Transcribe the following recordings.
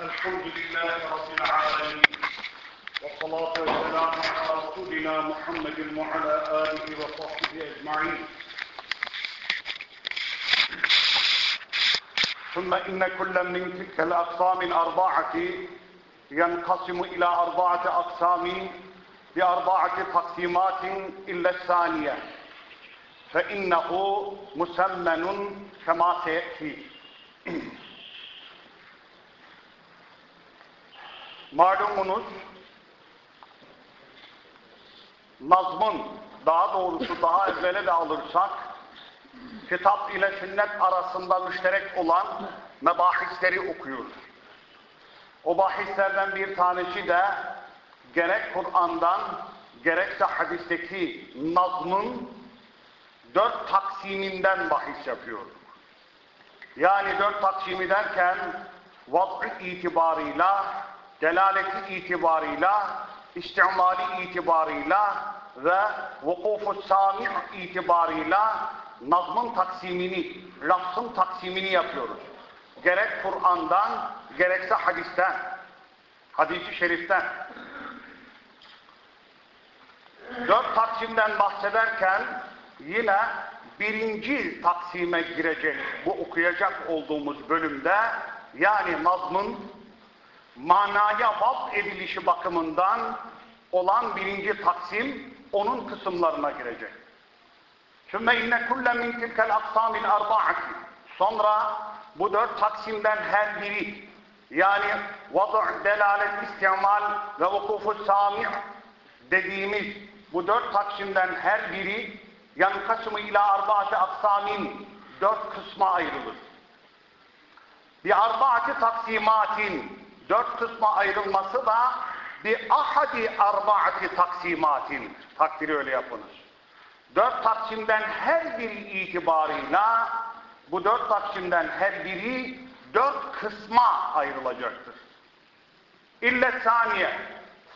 الحمد لله رب العالمين والصلاة والسلام على رسولنا محمد وعلى آله وصحبه أجمعين. ثم إن كل من تلك الأقسام الأربعة ينقسم إلى أربعة أقسام بأربعة تقسيمات إلا الثانية فإنه مسمن كما سيأتي. Malumunuz nazmın daha doğrusu daha evvele de alırsak kitap ile sünnet arasında müşterek olan mebahisleri okuyoruz. O bahislerden bir tanesi de gerek Kur'an'dan gerekse hadisteki nazmın dört taksiminden bahis yapıyoruz. Yani dört taksimi derken vaz'ı itibarıyla, delaleti itibarıyla, istimali itibarıyla ve vukufu sami' itibarıyla nazmın taksimini, lafzın taksimini yapıyoruz. Gerek Kur'an'dan, gerekse hadisten, hadisi şeriften. Dört taksimden bahsederken yine birinci taksime girecek bu okuyacak olduğumuz bölümde yani nazmın manaya vaz edilişi bakımından olan birinci taksim onun kısımlarına girecek. Sümme inne kulle min tilkel aksamil arba'ati. Sonra bu dört taksimden her biri yani vadu' delalet istimal ve vukufu sami' dediğimiz bu dört taksimden her biri yankasımı ila arba'ati aksamin dört kısma ayrılır. Bir arba'ati taksimatin dört kısma ayrılması da bir ahadi arba'ati taksimatin takdiri öyle yapınız. Dört taksimden her biri itibarıyla bu dört taksimden her biri dört kısma ayrılacaktır. İlle saniye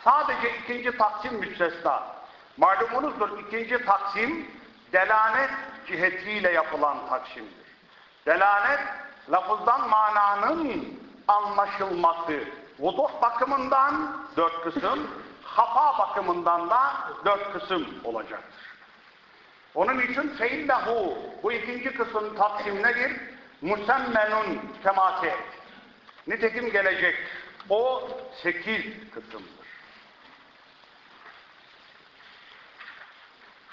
sadece ikinci taksim müstesna. Malumunuzdur ikinci taksim delalet cihetiyle yapılan taksimdir. Delalet lafızdan mananın anlaşılması. Vuduh bakımından dört kısım, hafa bakımından da dört kısım olacaktır. Onun için feillehu bu ikinci kısım taksim nedir? Musemmenun kemate. Nitekim gelecek. O sekiz kısımdır.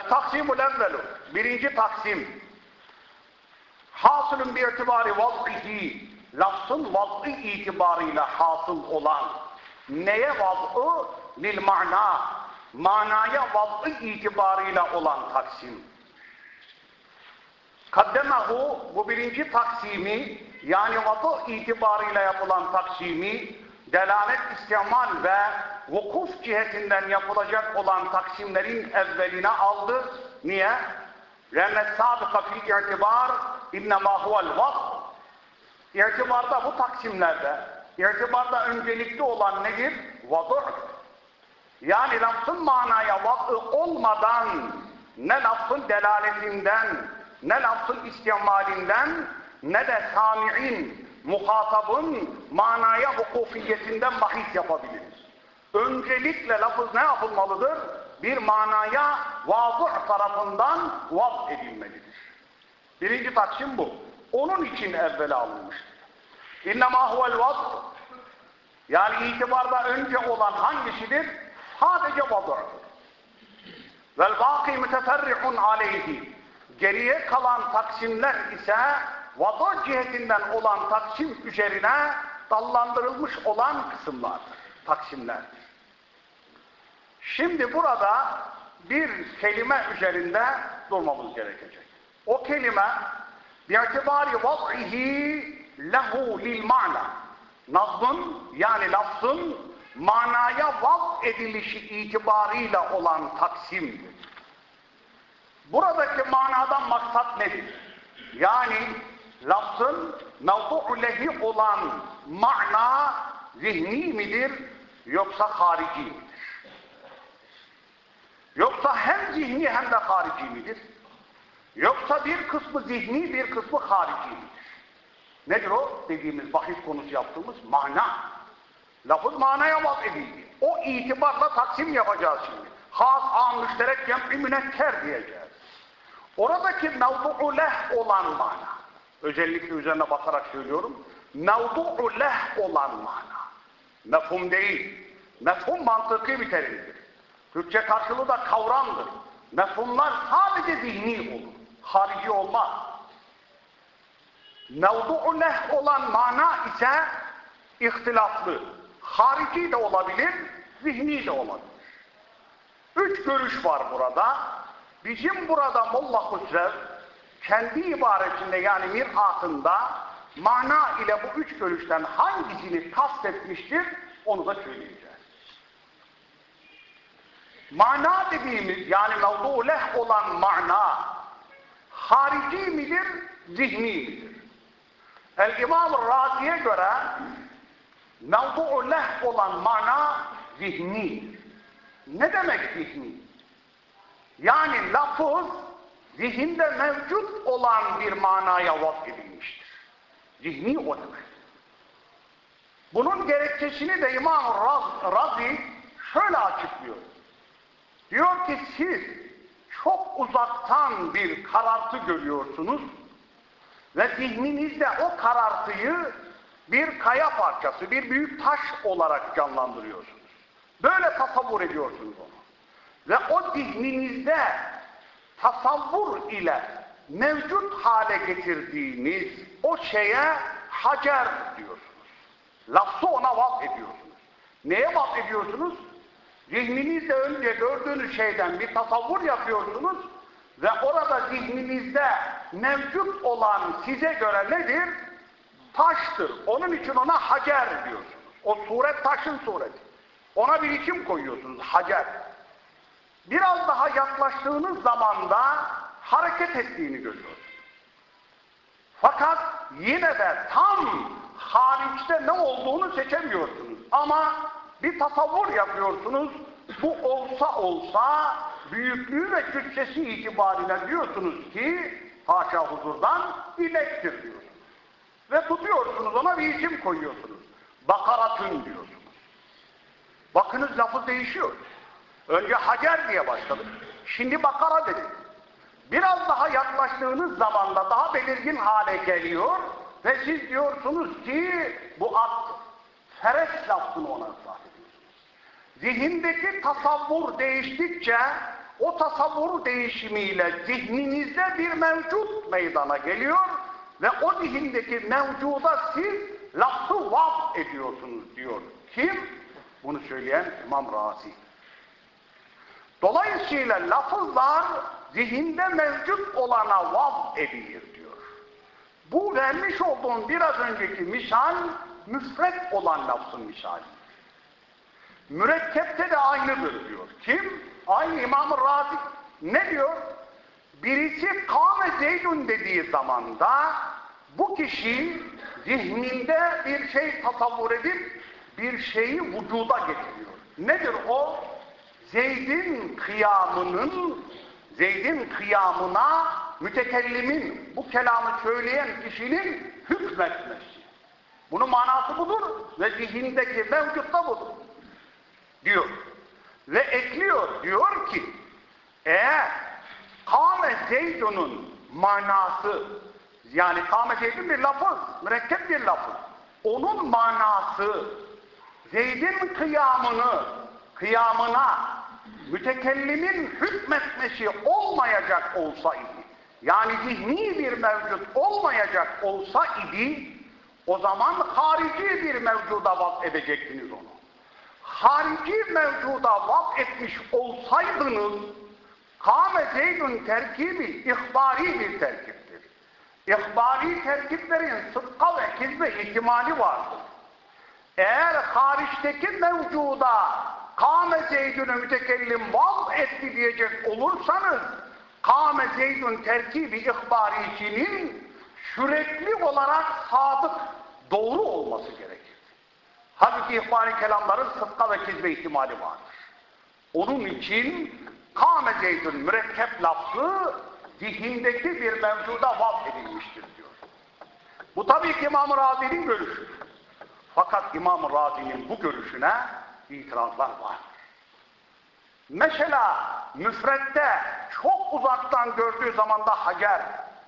Taksimul evvelu. Birinci taksim. Hasılın bir itibari vaz'ihi Lafzın vaz'ı itibarıyla hasıl olan. Neye vaz'ı? Lil mana. Manaya vaz'ı itibarıyla olan taksim. Kaddemehu bu birinci taksimi yani vaz'ı itibarıyla yapılan taksimi delalet istimal ve vukuf cihetinden yapılacak olan taksimlerin evveline aldı. Niye? لَنَّ السَّابِقَ فِي اِعْتِبَارِ اِنَّمَا هُوَ الْوَضْء İrtibarda bu taksimlerde, irtibarda öncelikli olan nedir? Vadur. Yani lafzın manaya vadı olmadan ne lafzın delaletinden, ne lafzın istimalinden, ne de sami'in, muhatabın manaya vukufiyetinden bahis yapabiliriz. Öncelikle lafız ne yapılmalıdır? Bir manaya vazı tarafından vaz edilmelidir. Birinci taksim bu. Onun için evvela alınmıştır. İnnemâ huvel vaz yani itibarda önce olan hangisidir? Sadece vazı'dır. Vel bâki müteferrihun aleyhi geriye kalan taksimler ise vazı cihetinden olan taksim üzerine dallandırılmış olan kısımlardır. Taksimlerdir. Şimdi burada bir kelime üzerinde durmamız gerekecek. O kelime bi'tibari vaz'ihi lehu lil mana. Nazmın yani lafzın manaya vaz edilişi itibarıyla olan taksimdir. Buradaki manadan maksat nedir? Yani lafzın mevdu'u lehi olan mana zihni midir yoksa harici midir? Yoksa hem zihni hem de harici midir? Yoksa bir kısmı zihni bir kısmı harici midir? Nedir o? Dediğimiz bahis konusu yaptığımız mana. Lafız manaya vaz edildi. O itibarla taksim yapacağız şimdi. Has, an, müşterek, cem'i münekker diyeceğiz. Oradaki mevdu'u leh olan mana. Özellikle üzerine bakarak söylüyorum. Mevdu'u leh olan mana. Mefhum değil. Mefhum mantıki bir terimdir. Türkçe karşılığı da kavramdır. Mefhumlar sadece zihni olur. Harici olmaz. Mevdu'u leh olan mana ise ihtilaflı. Harici de olabilir, zihni de olabilir. Üç görüş var burada. Bizim burada Molla Hüsrev kendi ibaretinde yani miratında mana ile bu üç görüşten hangisini kastetmiştir onu da söyleyeceğiz. Mana dediğimiz yani mevdu leh olan mana harici midir, zihni midir? El-İmam Razi'ye göre mevdu leh olan mana zihnidir. Ne demek zihni? Yani lafız zihinde mevcut olan bir manaya vaz edilmiştir. Zihni o demek. Bunun gerekçesini de İmam Raz, Razi şöyle açıklıyor. Diyor ki siz çok uzaktan bir karartı görüyorsunuz ve zihninizde o karartıyı bir kaya parçası, bir büyük taş olarak canlandırıyorsunuz. Böyle tasavvur ediyorsunuz onu. Ve o zihninizde tasavvur ile mevcut hale getirdiğiniz o şeye hacer diyorsunuz. Lafzı ona vaz ediyorsunuz. Neye vaz ediyorsunuz? Zihninizde önce gördüğünüz şeyden bir tasavvur yapıyorsunuz ve orada zihninizde mevcut olan size göre nedir? Taştır. Onun için ona hacer diyorsunuz. O suret taşın sureti. Ona bir isim koyuyorsunuz. Hacer. Biraz daha yaklaştığınız zaman da hareket ettiğini görüyorsunuz. Fakat yine de tam hariçte ne olduğunu seçemiyorsunuz. Ama bir tasavvur yapıyorsunuz. Bu olsa olsa büyüklüğü ve kütlesi itibariyle diyorsunuz ki haşa huzurdan inektir diyorsunuz. Ve tutuyorsunuz ona bir isim koyuyorsunuz. Bakaratın diyorsunuz. Bakınız lafı değişiyor. Önce Hacer diye başladık. Şimdi Bakara dedik. Biraz daha yaklaştığınız zaman da daha belirgin hale geliyor ve siz diyorsunuz ki bu at feres lafını ona. Zihindeki tasavvur değiştikçe o tasavvur değişimiyle zihninizde bir mevcut meydana geliyor ve o zihindeki mevcuda siz lafı vaz ediyorsunuz diyor. Kim? Bunu söyleyen İmam Razi. Dolayısıyla lafızlar zihinde mevcut olana vaz edilir diyor. Bu vermiş olduğum biraz önceki misal müfret olan lafzın misali. Mürekkepte de aynıdır diyor. Kim? Aynı İmam-ı Razi. Ne diyor? Birisi kâme zeydun dediği zamanda bu kişi zihninde bir şey tasavvur edip bir şeyi vücuda getiriyor. Nedir o? Zeyd'in kıyamının, Zeyd'in kıyamına mütekellimin, bu kelamı söyleyen kişinin hükmetmesi. Bunun manası budur ve zihindeki mevcut da budur. Diyor. Ve ekliyor, diyor ki eğer kâme Zeydun'un manası yani kâme Zeydun bir lafız, mürekkep bir lafız. Onun manası Zeyd'in kıyamını, kıyamına mütekellimin hükmetmesi olmayacak olsa idi, yani zihni bir mevcut olmayacak olsa idi, o zaman harici bir mevcuda vaz edecektiniz onu. Harici mevcuda vaz etmiş olsaydınız, kâme zeydun terkibi ihbari bir terkiptir. İhbari terkiplerin sıdka ve kizbe ihtimali vardır. Eğer hariçteki mevcuda kâme zeydünü mütekellim vaz etti diyecek olursanız kâme zeydün terkibi ihbaricinin sürekli olarak sadık, doğru olması gerekir. Halbuki ihbari kelamların sıdka ve kizbe ihtimali vardır. Onun için kâme zeydün mürekkep lafzı zihindeki bir mevcuda vaz edilmiştir diyor. Bu tabii ki İmam-ı Razi'nin görüşü. Fakat İmam Razi'nin bu görüşüne itirazlar var. Mesela müfrette çok uzaktan gördüğü zaman da Hacer,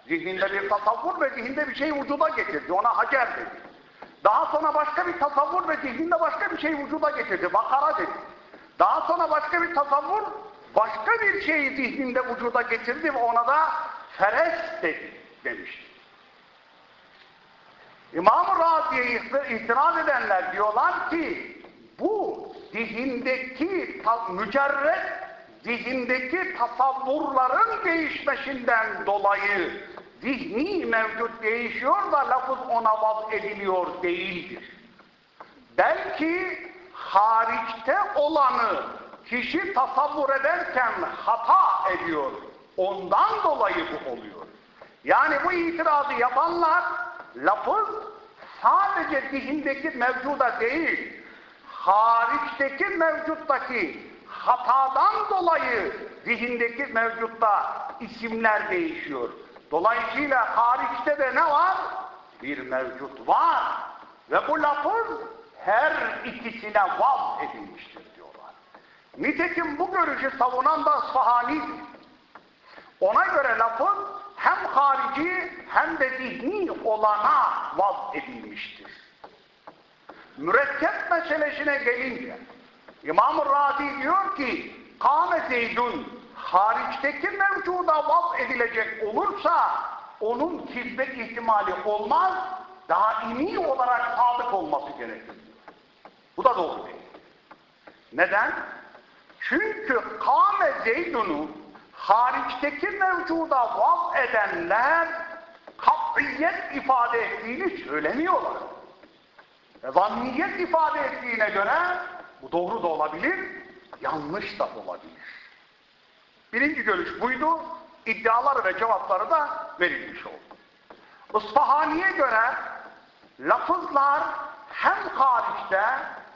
zihninde bir tasavvur ve zihninde bir şey vücuda getirdi. Ona Hacer dedi. Daha sonra başka bir tasavvur ve zihninde başka bir şey vücuda getirdi. Bakara dedi. Daha sonra başka bir tasavvur, başka bir şeyi zihninde vücuda getirdi ve ona da Feres dedi demişti. İmam-ı Razi'ye itiraz edenler diyorlar ki bu zihindeki mücerret zihindeki tasavvurların değişmesinden dolayı zihni mevcut değişiyor da lafız ona vaz ediliyor değildir. Belki hariçte olanı kişi tasavvur ederken hata ediyor. Ondan dolayı bu oluyor. Yani bu itirazı yapanlar lafız sadece zihindeki mevcuda değil, hariçteki mevcuttaki hatadan dolayı zihindeki mevcutta isimler değişiyor. Dolayısıyla hariçte de ne var? Bir mevcut var. Ve bu lafız her ikisine vaz edilmiştir diyorlar. Nitekim bu görüşü savunan da Sahani. Ona göre lafız hem harici hem de zihni olana vaz edilmiştir. Mürekkep meselesine gelince İmam-ı Razi diyor ki Kâme Zeydun hariçteki mevcuda vaz edilecek olursa onun kizbet ihtimali olmaz daimi olarak sadık olması gerekir. Bu da doğru değil. Neden? Çünkü Kâme Zeydun'u hariçteki mevcuda vaz edenler kat'iyet ifade ettiğini söylemiyorlar. Ve zanniyet ifade ettiğine göre bu doğru da olabilir, yanlış da olabilir. Birinci görüş buydu. İddiaları ve cevapları da verilmiş oldu. Isfahani'ye göre lafızlar hem hariçte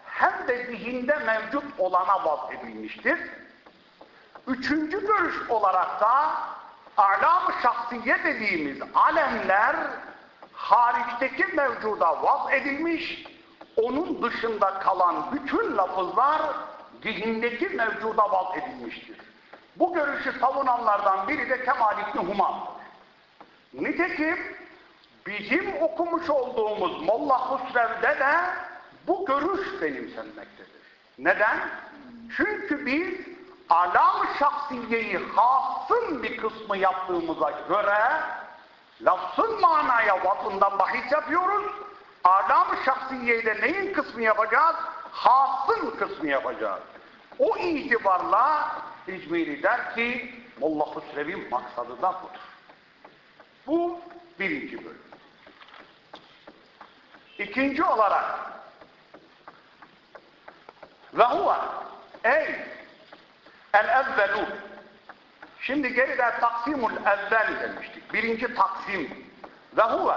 hem de zihinde mevcut olana vaz edilmiştir. Üçüncü görüş olarak da alam-ı şahsiye dediğimiz alemler hariçteki mevcuda vaz edilmiş, onun dışında kalan bütün lafızlar zihindeki mevcuda vaz edilmiştir. Bu görüşü savunanlardan biri de Kemal İbni Human'dır. Nitekim bizim okumuş olduğumuz Molla Husrev'de de bu görüş benimsenmektedir. Neden? Çünkü biz alam şahsiyeyi hasın bir kısmı yaptığımıza göre lafzın manaya vatından bahis yapıyoruz. Alam şahsiyeyle neyin kısmı yapacağız? Hasın kısmı yapacağız. O itibarla İzmiri der ki Molla Hüsrev'in maksadı da budur. Bu birinci bölüm. İkinci olarak ve huve ey el evvelu şimdi geride taksimul evvel demiştik. Birinci taksim ve huve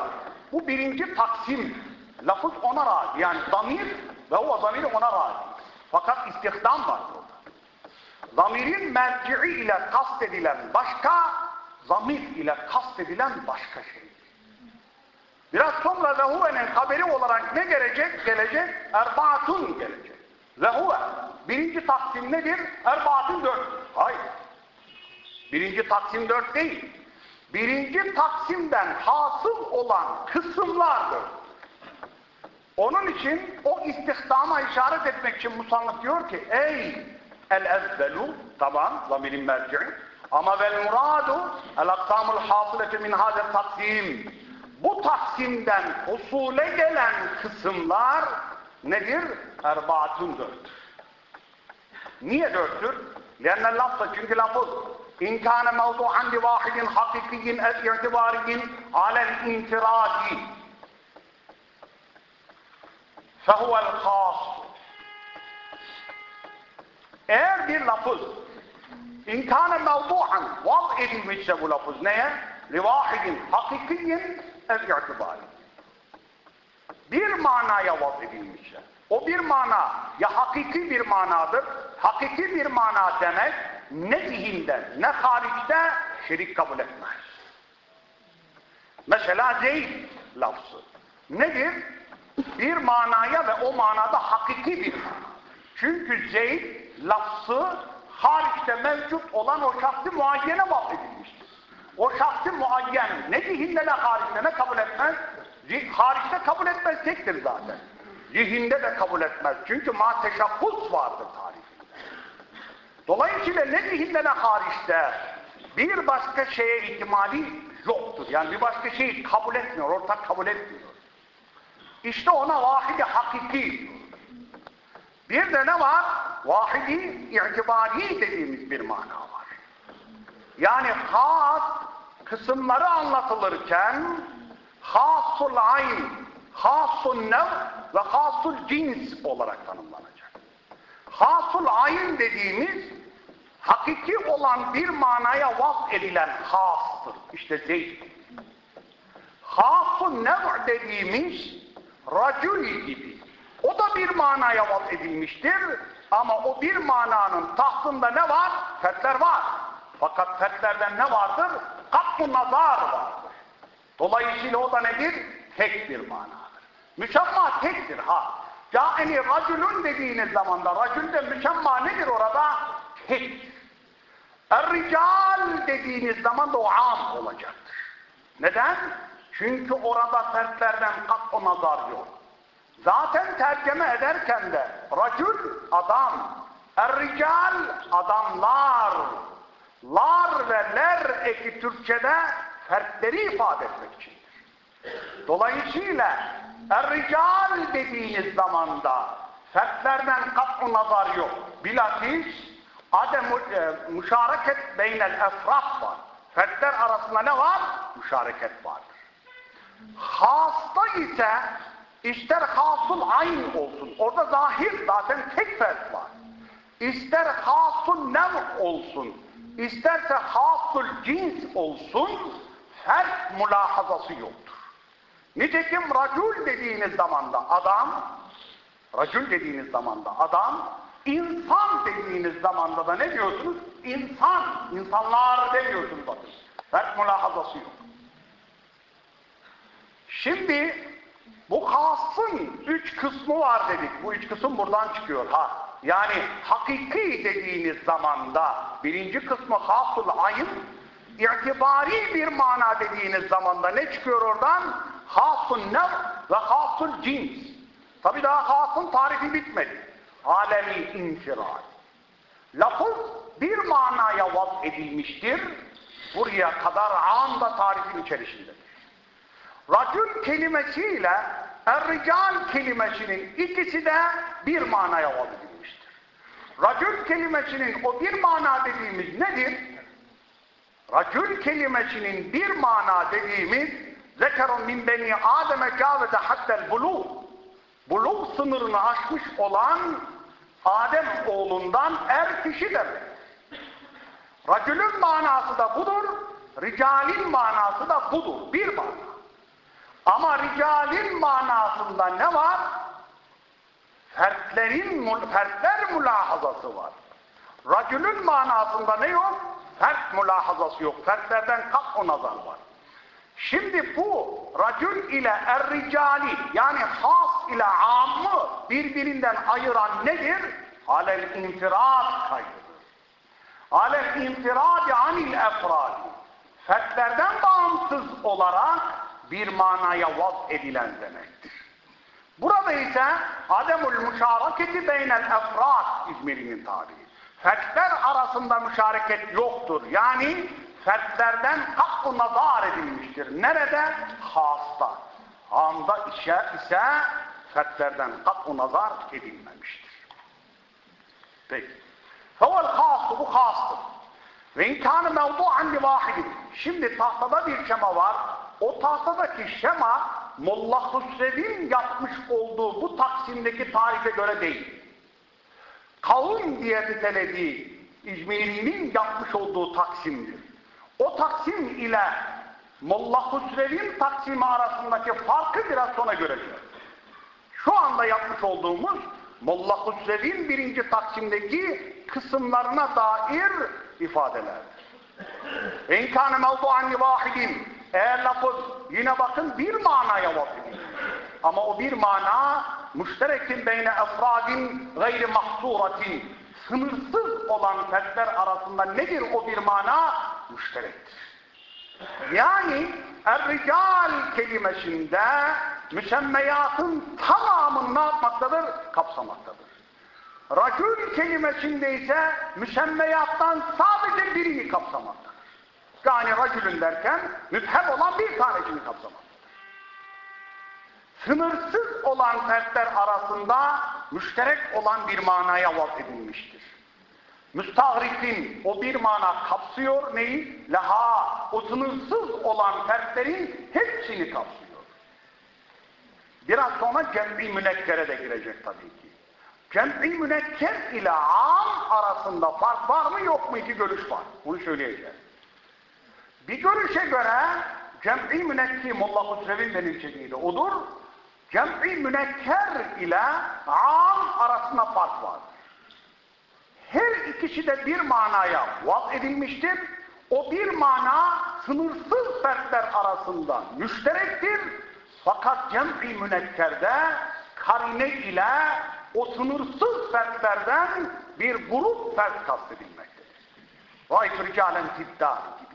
bu birinci taksim lafız ona razı yani zamir ve huve zamiri ona razı. Fakat istihdam var. Zamirin merci'i ile kastedilen başka, zamir ile kastedilen başka şey. Biraz sonra vehuve'nin haberi olarak ne gelecek? Gelecek, erbaatun gelecek. Vehuve, birinci taksim nedir? Erbaatun dört. Hayır. Birinci taksim dört değil. Birinci taksimden hasıl olan kısımlardır. Onun için o istihdama işaret etmek için musannif diyor ki ey el evvelu tamam zamirin merci'i ama vel muradu el aksamul hasıleti min hadel taksim bu taksimden usule gelen kısımlar nedir? Erbaatun dörttür. Niye dörttür? Lenne lafza çünkü lafız mevdu'an li vahidin hakikiyin el i'tibariyin alel intiradi fehuvel khas eğer bir lafız inkâne mevdu'an vaz edilmişse bu lafız neye? Livahidin hakikiyin el i'tibari. Bir manaya vaz edilmişse. O bir mana ya hakiki bir manadır. Hakiki bir mana demek ne zihinden ne hariçte şerik kabul etmez. Mesela Zeyd lafzı. Nedir? Bir manaya ve o manada hakiki bir mana. Çünkü Zeyd lafzı hariçte mevcut olan o şahsi muayyene bahsedilmiştir. O şahsi muayyen ne zihinde ne hariçte ne kabul etmez? Hariçte kabul etmez tektir zaten. Zihinde de kabul etmez. Çünkü ma teşakkuz vardır tarifinde. Dolayısıyla ne zihinde ne hariçte bir başka şeye ihtimali yoktur. Yani bir başka şeyi kabul etmiyor, ortak kabul etmiyor. İşte ona vahidi hakiki. Bir de ne var? Vahidi itibari dediğimiz bir mana var. Yani has kısımları anlatılırken hasul ayn, hasul nev ve hasul cins olarak tanımlanacak. Hasul ayn dediğimiz hakiki olan bir manaya vaz edilen hastır. İşte zeyt. Hasul nev dediğimiz racul gibi. O da bir manaya vaz edilmiştir. Ama o bir mananın tahtında ne var? Fertler var. Fakat fertlerden ne vardır? Katmu nazar vardır. Dolayısıyla o da nedir? Tek bir manadır. Müşemma tektir ha. Câeni racülün dediğiniz zamanda racülde müşemma nedir orada? Tek. Er-rical dediğiniz zaman da o am olacaktır. Neden? Çünkü orada fertlerden kat o nazar yok. Zaten tercüme ederken de racül adam, er-rical adamlar, lar ve ler eki Türkçede fertleri ifade etmek içindir. Dolayısıyla er-rical dediğiniz zamanda fertlerden kat nazar yok. Bilakis adem e, müşareket beynel efrat var. Fertler arasında ne var? Müşareket vardır. Hasta ise ister hasıl ayn olsun. Orada zahir zaten tek fert var. İster hasıl nem olsun. isterse hasıl cins olsun. Fert mülahazası yoktur. Nitekim racul dediğiniz zamanda adam, racul dediğiniz zamanda adam, insan dediğiniz zamanda da ne diyorsunuz? İnsan, insanlar demiyorsunuz bakın. Fert mülahazası yok. Şimdi bu hasın üç kısmı var dedik. Bu üç kısım buradan çıkıyor ha. Yani hakiki dediğiniz zamanda birinci kısmı hasıl ayın itibari bir mana dediğiniz zamanda ne çıkıyor oradan? Hasıl nev ve hasıl cins. Tabi daha hasın tarifi bitmedi. Alemi infiral. Lafız bir manaya vaz edilmiştir. Buraya kadar anda tarifin içerisindedir. Racül kelimesiyle er-rical kelimesinin ikisi de bir manaya vaz edilmiştir. Racül kelimesinin o bir mana dediğimiz nedir? Racül kelimesinin bir mana dediğimiz zekerun min beni Adem'e kâvete hattel buluğ buluğ sınırını aşmış olan Adem oğlundan er kişi demek. Racülün manası da budur, ricalin manası da budur. Bir mana. Ama ricalin manasında ne var? Fertlerin, fertler mülahazası var. Racülün manasında ne yok? Fert mülahazası yok. Fertlerden kat o nazar var. Şimdi bu racül ile er-ricali yani has ile ammı birbirinden ayıran nedir? Alel infirat kaydıdır. Alel infiradi anil efradi. Fertlerden bağımsız olarak bir manaya vaz edilen demektir. Burada ise ademul müşareketi beynel efrat İzmir'in tabiri. Fertler arasında müşareket yoktur. Yani fertlerden hakkı nazar edilmiştir. Nerede? Hasta. Anda ise, ise fertlerden hakkı nazar edilmemiştir. Peki. Fevel hastı, bu hastır. Ve imkanı mevdu'an li vahidin. Şimdi tahtada bir şema var. O tahtadaki şema Molla Hüsrev'in yapmış olduğu bu taksimdeki tarife göre değil. Kavim diye nitelediği İzmiri'nin yapmış olduğu taksimdir. O taksim ile Molla Hüsrev'in taksimi arasındaki farkı biraz sonra göreceğiz. Şu anda yapmış olduğumuz Molla Hüsrev'in birinci taksimdeki kısımlarına dair ifadelerdir. İnkâne mevdu'an vahidin eğer lafız yine bakın bir manaya vazgeçir. Ama o bir mana müşterekin beyne efradin gayri mahsuratin sınırsız olan fertler arasında nedir o bir mana? Müşterektir. Yani er-rical kelimesinde müsemmeyatın tamamını ne yapmaktadır? Kapsamaktadır. Racül kelimesinde ise müsemmeyattan sadece birini kapsamaktadır. Yani racülün derken müpheb olan bir tanesini kapsamaktadır. Sınırsız olan fertler arasında müşterek olan bir manaya vaz edilmiştir. Müstahrifin o bir mana kapsıyor neyi? Laha o sınırsız olan fertlerin hepsini kapsıyor. Biraz sonra cem'i münekkere de girecek tabii ki. Cem'i münekker ile am arasında fark var mı yok mu iki görüş var. Bunu söyleyeceğiz. Bir görüşe göre cem'i münekki Molla Hüsrev'in benimsediği odur. Cem'i münekker ile am arasında fark var. Her ikisi de bir manaya vaz edilmiştir. O bir mana sınırsız fertler arasında müşterektir. Fakat cem'i münekkerde karine ile o sınırsız fertlerden bir grup fert kastedilmektedir. Rayt ricalen tiddâri gibi.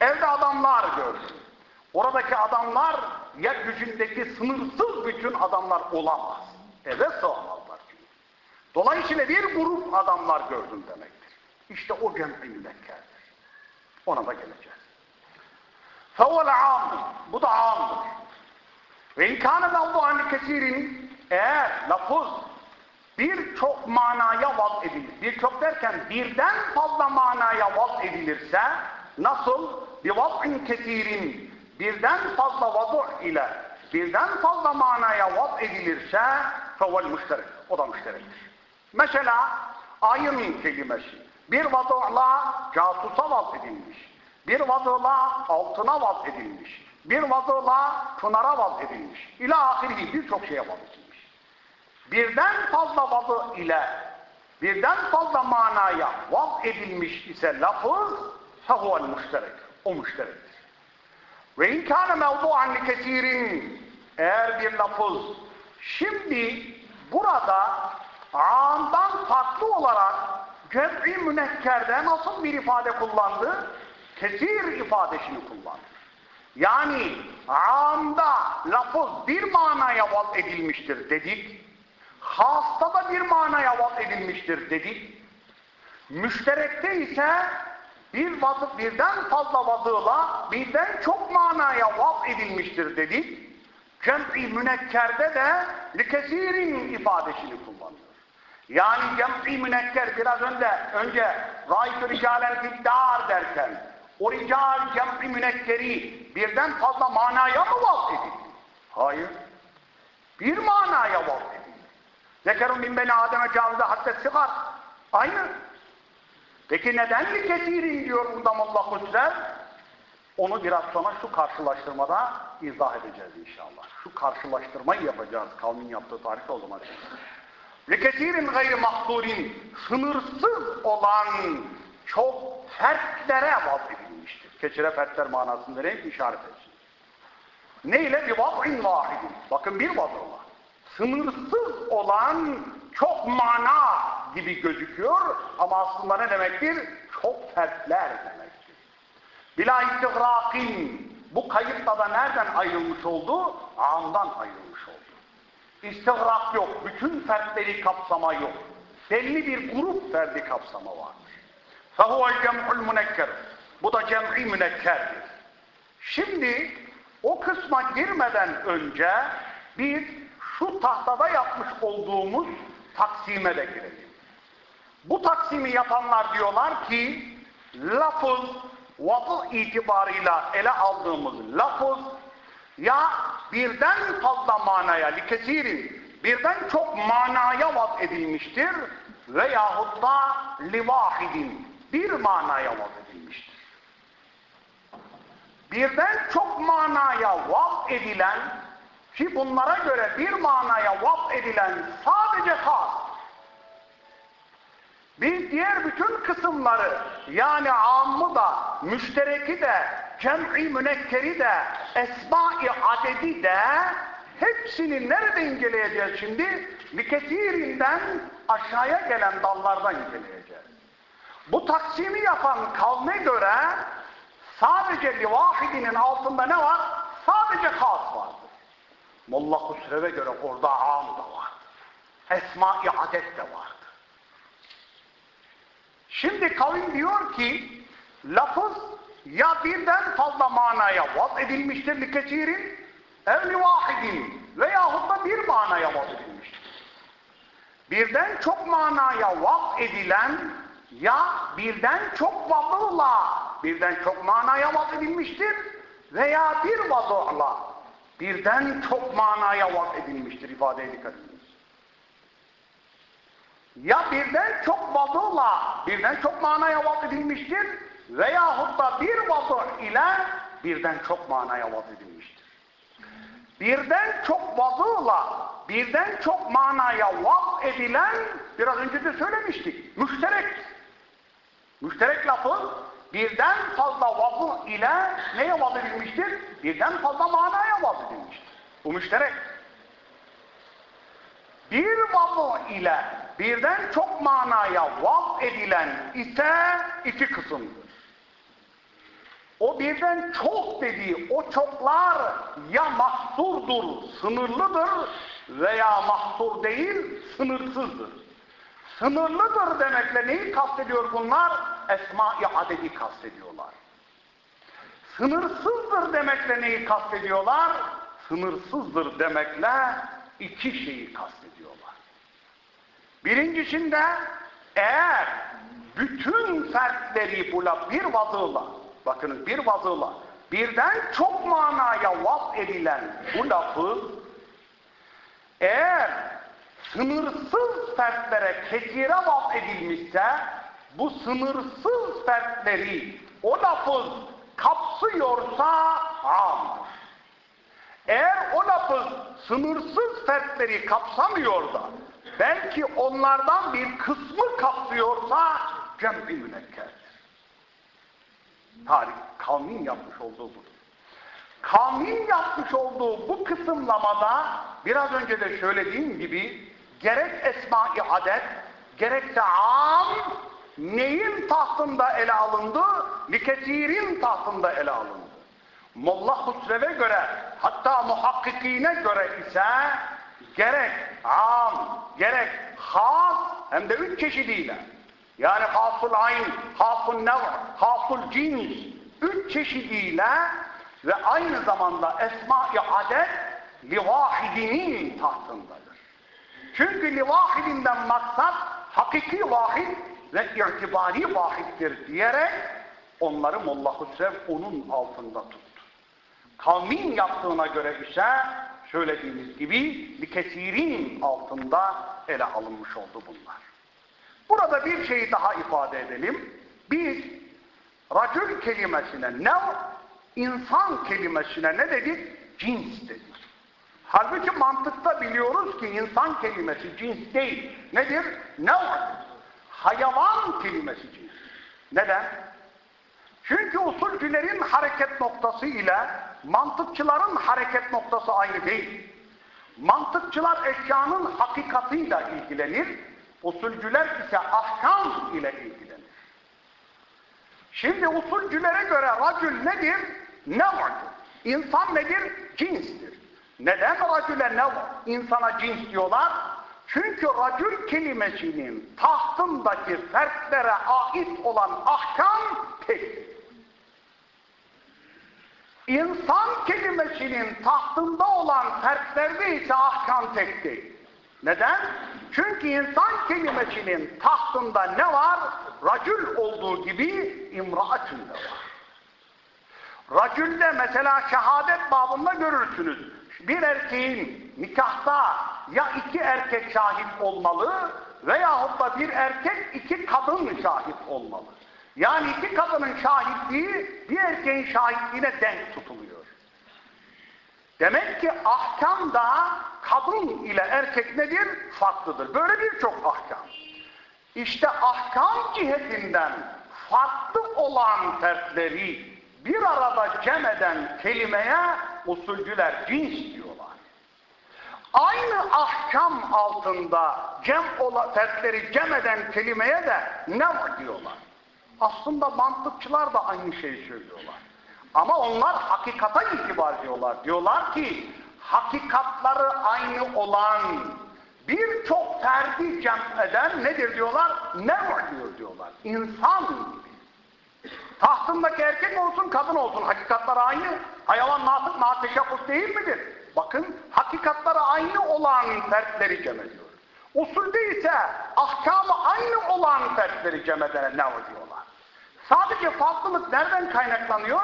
Evde adamlar gördüm. Oradaki adamlar yeryüzündeki sınırsız bütün adamlar olamaz. Eve sığamazlar çünkü. Dolayısıyla bir grup adamlar gördüm demektir. İşte o cem'i münekkerdir. Ona da geleceğiz. فَوَلَ عَامٌ Bu da amdır. Ve imkanı mevdu'an kesirin eğer lafız birçok manaya vaz edilir. Birçok derken birden fazla manaya vaz edilirse nasıl? Bir vaz'in kesirin birden fazla vazu ile birden fazla manaya vaz edilirse fevel müşterek. O da müşterektir. Mesela ayın kelimesi bir vazu'la casusa vaz edilmiş. Bir vazu'la altına vaz edilmiş. Bir vazu'la pınara vaz edilmiş. İla ahirihi birçok şeye vaz edilmiş. Birden fazla vazı ile birden fazla manaya vaz edilmiş ise lafız fehuvel müşterek. O müşterektir. Ve inkâne mevdu'an li kesirin eğer bir lafız şimdi burada ağından farklı olarak cem'i münekkerde nasıl bir ifade kullandı? Kesir ifadesini kullandı. Yani ağında lafız bir manaya vaz edilmiştir dedik. Hasta da bir manaya vaz edilmiştir dedik. Müşterekte ise bir vazı, birden fazla vazıyla birden çok manaya vaz edilmiştir dedik. Cem'i münekkerde de likesirin ifadesini kullanıyor. Yani cem'i münekker biraz önce önce raytü ricalen fiddar derken o rical cem'i münekkeri birden fazla manaya mı vaz edildi? Hayır. Bir manaya vaz edildi. Zekerun min beni Adem'e cavide hatta sigar. Aynı. Peki neden likesirin diyor burada Molla Hüsrev? Onu biraz sonra şu karşılaştırmada izah edeceğiz inşallah. Şu karşılaştırmayı yapacağız. Kavmin yaptığı tarihte o zaman. Likesirin gayri mahdurin sınırsız olan çok fertlere vaz edilmiştir. Keçire fertler manasında renk işaret etsin. Ne ile? Bir vaz'in vahidin. Bakın bir vaz olan. Sınırsız olan çok mana gibi gözüküyor ama aslında ne demektir? Çok fertler demektir. Bila istigrakin bu kayıtla da nereden ayrılmış oldu? Ağından ayrılmış oldu. İstigrak yok. Bütün fertleri kapsama yok. Belli bir grup ferdi kapsama vardır. فَهُوَ الْجَمْعُ الْمُنَكَّرِ Bu da cem'i münekkerdir. Şimdi o kısma girmeden önce biz şu tahtada yapmış olduğumuz taksime de girelim. Bu taksimi yapanlar diyorlar ki lafız vazı itibarıyla ele aldığımız lafız ya birden fazla manaya likesirin birden çok manaya vaz edilmiştir veyahut da livahidin bir manaya vaz edilmiştir. Birden çok manaya vaz edilen ki bunlara göre bir manaya vaz edilen sadece has. Biz diğer bütün kısımları yani ammı da, müştereki de, cem'i münekkeri de, esma-i adedi de hepsini nerede inceleyeceğiz şimdi? Likesirinden aşağıya gelen dallardan inceleyeceğiz. Bu taksimi yapan kavme göre sadece livahidinin altında ne var? Sadece has vardır. Molla Husrev'e göre orada am da var. Esma-i adet de vardı. Şimdi kavim diyor ki lafız ya birden fazla manaya vaz edilmiştir likesirin ev livahidin veyahut da bir manaya vaz edilmiştir. Birden çok manaya vaz edilen ya birden çok vazıyla birden çok manaya vaz edilmiştir veya bir vazıyla birden çok manaya vaz edilmiştir ifadeye dikkat ediniz. Ya birden çok vazıyla birden çok manaya vaz edilmiştir veyahut da bir vazı ile birden çok manaya vaz edilmiştir. Birden çok vazıyla birden çok manaya vaz edilen biraz önce de söylemiştik. Müşterek. Müşterek lafı birden fazla vazı ile neye vaz edilmiştir? Birden fazla manaya vaz edilmiştir. Bu müşterek. Bir vazı ile birden çok manaya vaz edilen ise iki kısımdır. O birden çok dediği o çoklar ya mahsurdur, sınırlıdır veya mahsur değil, sınırsızdır. Sınırlıdır demekle neyi kastediyor bunlar? Esma-i adedi kastediyorlar. Sınırsızdır demekle neyi kastediyorlar? Sınırsızdır demekle iki şeyi kastediyorlar. Birincisinde eğer bütün fertleri bula bir vazıyla, bakınız bir vazıyla, birden çok manaya vaz edilen bu lafı eğer sınırsız fertlere kesire vaz edilmişse bu sınırsız fertleri o lafız kapsıyorsa amdır. Eğer o lafız sınırsız fertleri kapsamıyor da belki onlardan bir kısmı kapsıyorsa cem-i münekkerdir. Tarih, kavmin yapmış olduğu budur. Kavmin yapmış olduğu bu kısımlamada biraz önce de söylediğim gibi gerek esma-i adet gerekse am neyin tahtında ele alındı? Likesirin tahtında ele alındı. Molla Husrev'e göre hatta muhakkikine göre ise gerek am, gerek has hem de üç çeşidiyle yani hasıl ayn, hasıl nev, hasıl cins üç çeşidiyle ve aynı zamanda esma-i adet livahidinin tahtındadır. Çünkü livahidinden maksat hakiki vahid ve itibari vahiddir diyerek onları Molla Hüsrev onun altında tuttu. Kavmin yaptığına göre ise söylediğimiz gibi bir kesirin altında ele alınmış oldu bunlar. Burada bir şeyi daha ifade edelim. Biz racül kelimesine ne insan kelimesine ne dedik? Cins dedik. Halbuki mantıkta biliyoruz ki insan kelimesi cins değil. Nedir? Ne Hayvan kelimesi cins. Neden? Çünkü usulcülerin hareket noktası ile mantıkçıların hareket noktası aynı değil. Mantıkçılar eşyanın hakikatıyla ilgilenir, usulcüler ise ahkam ile ilgilenir. Şimdi usulcülere göre racül nedir? Nev'dir. İnsan nedir? Cinstir. Neden racüle nev insana cins diyorlar? Çünkü racül kelimesinin tahtındaki fertlere ait olan ahkam tektir. İnsan kelimesinin tahtında olan fertlerde ise ahkam tek değil. Neden? Çünkü insan kelimesinin tahtında ne var? Racül olduğu gibi imraatün de var. Racülde mesela şehadet babında görürsünüz. Bir erkeğin nikahta ya iki erkek şahit olmalı veyahut da bir erkek iki kadın şahit olmalı. Yani iki kadının şahitliği bir erkeğin şahitliğine denk tutuluyor. Demek ki ahkam da kadın ile erkek nedir? Farklıdır. Böyle birçok ahkam. İşte ahkam cihetinden farklı olan fertleri bir arada cem eden kelimeye usulcüler cins diyorlar. Aynı ahkam altında cem ola, fertleri cem eden kelimeye de ne diyorlar. Aslında mantıkçılar da aynı şeyi söylüyorlar. Ama onlar hakikata itibar diyorlar. Diyorlar ki hakikatları aynı olan birçok ferdi cem eden nedir diyorlar? Ne diyor diyorlar. İnsan gibi. Tahtındaki erkek olsun kadın olsun hakikatları aynı. Hayvan natık nateşakut değil midir? Bakın hakikatları aynı olan fertleri cem ediyor. Usulde ise ahkamı aynı olan fertleri cem edene ne diyorlar. Sadece farklılık nereden kaynaklanıyor?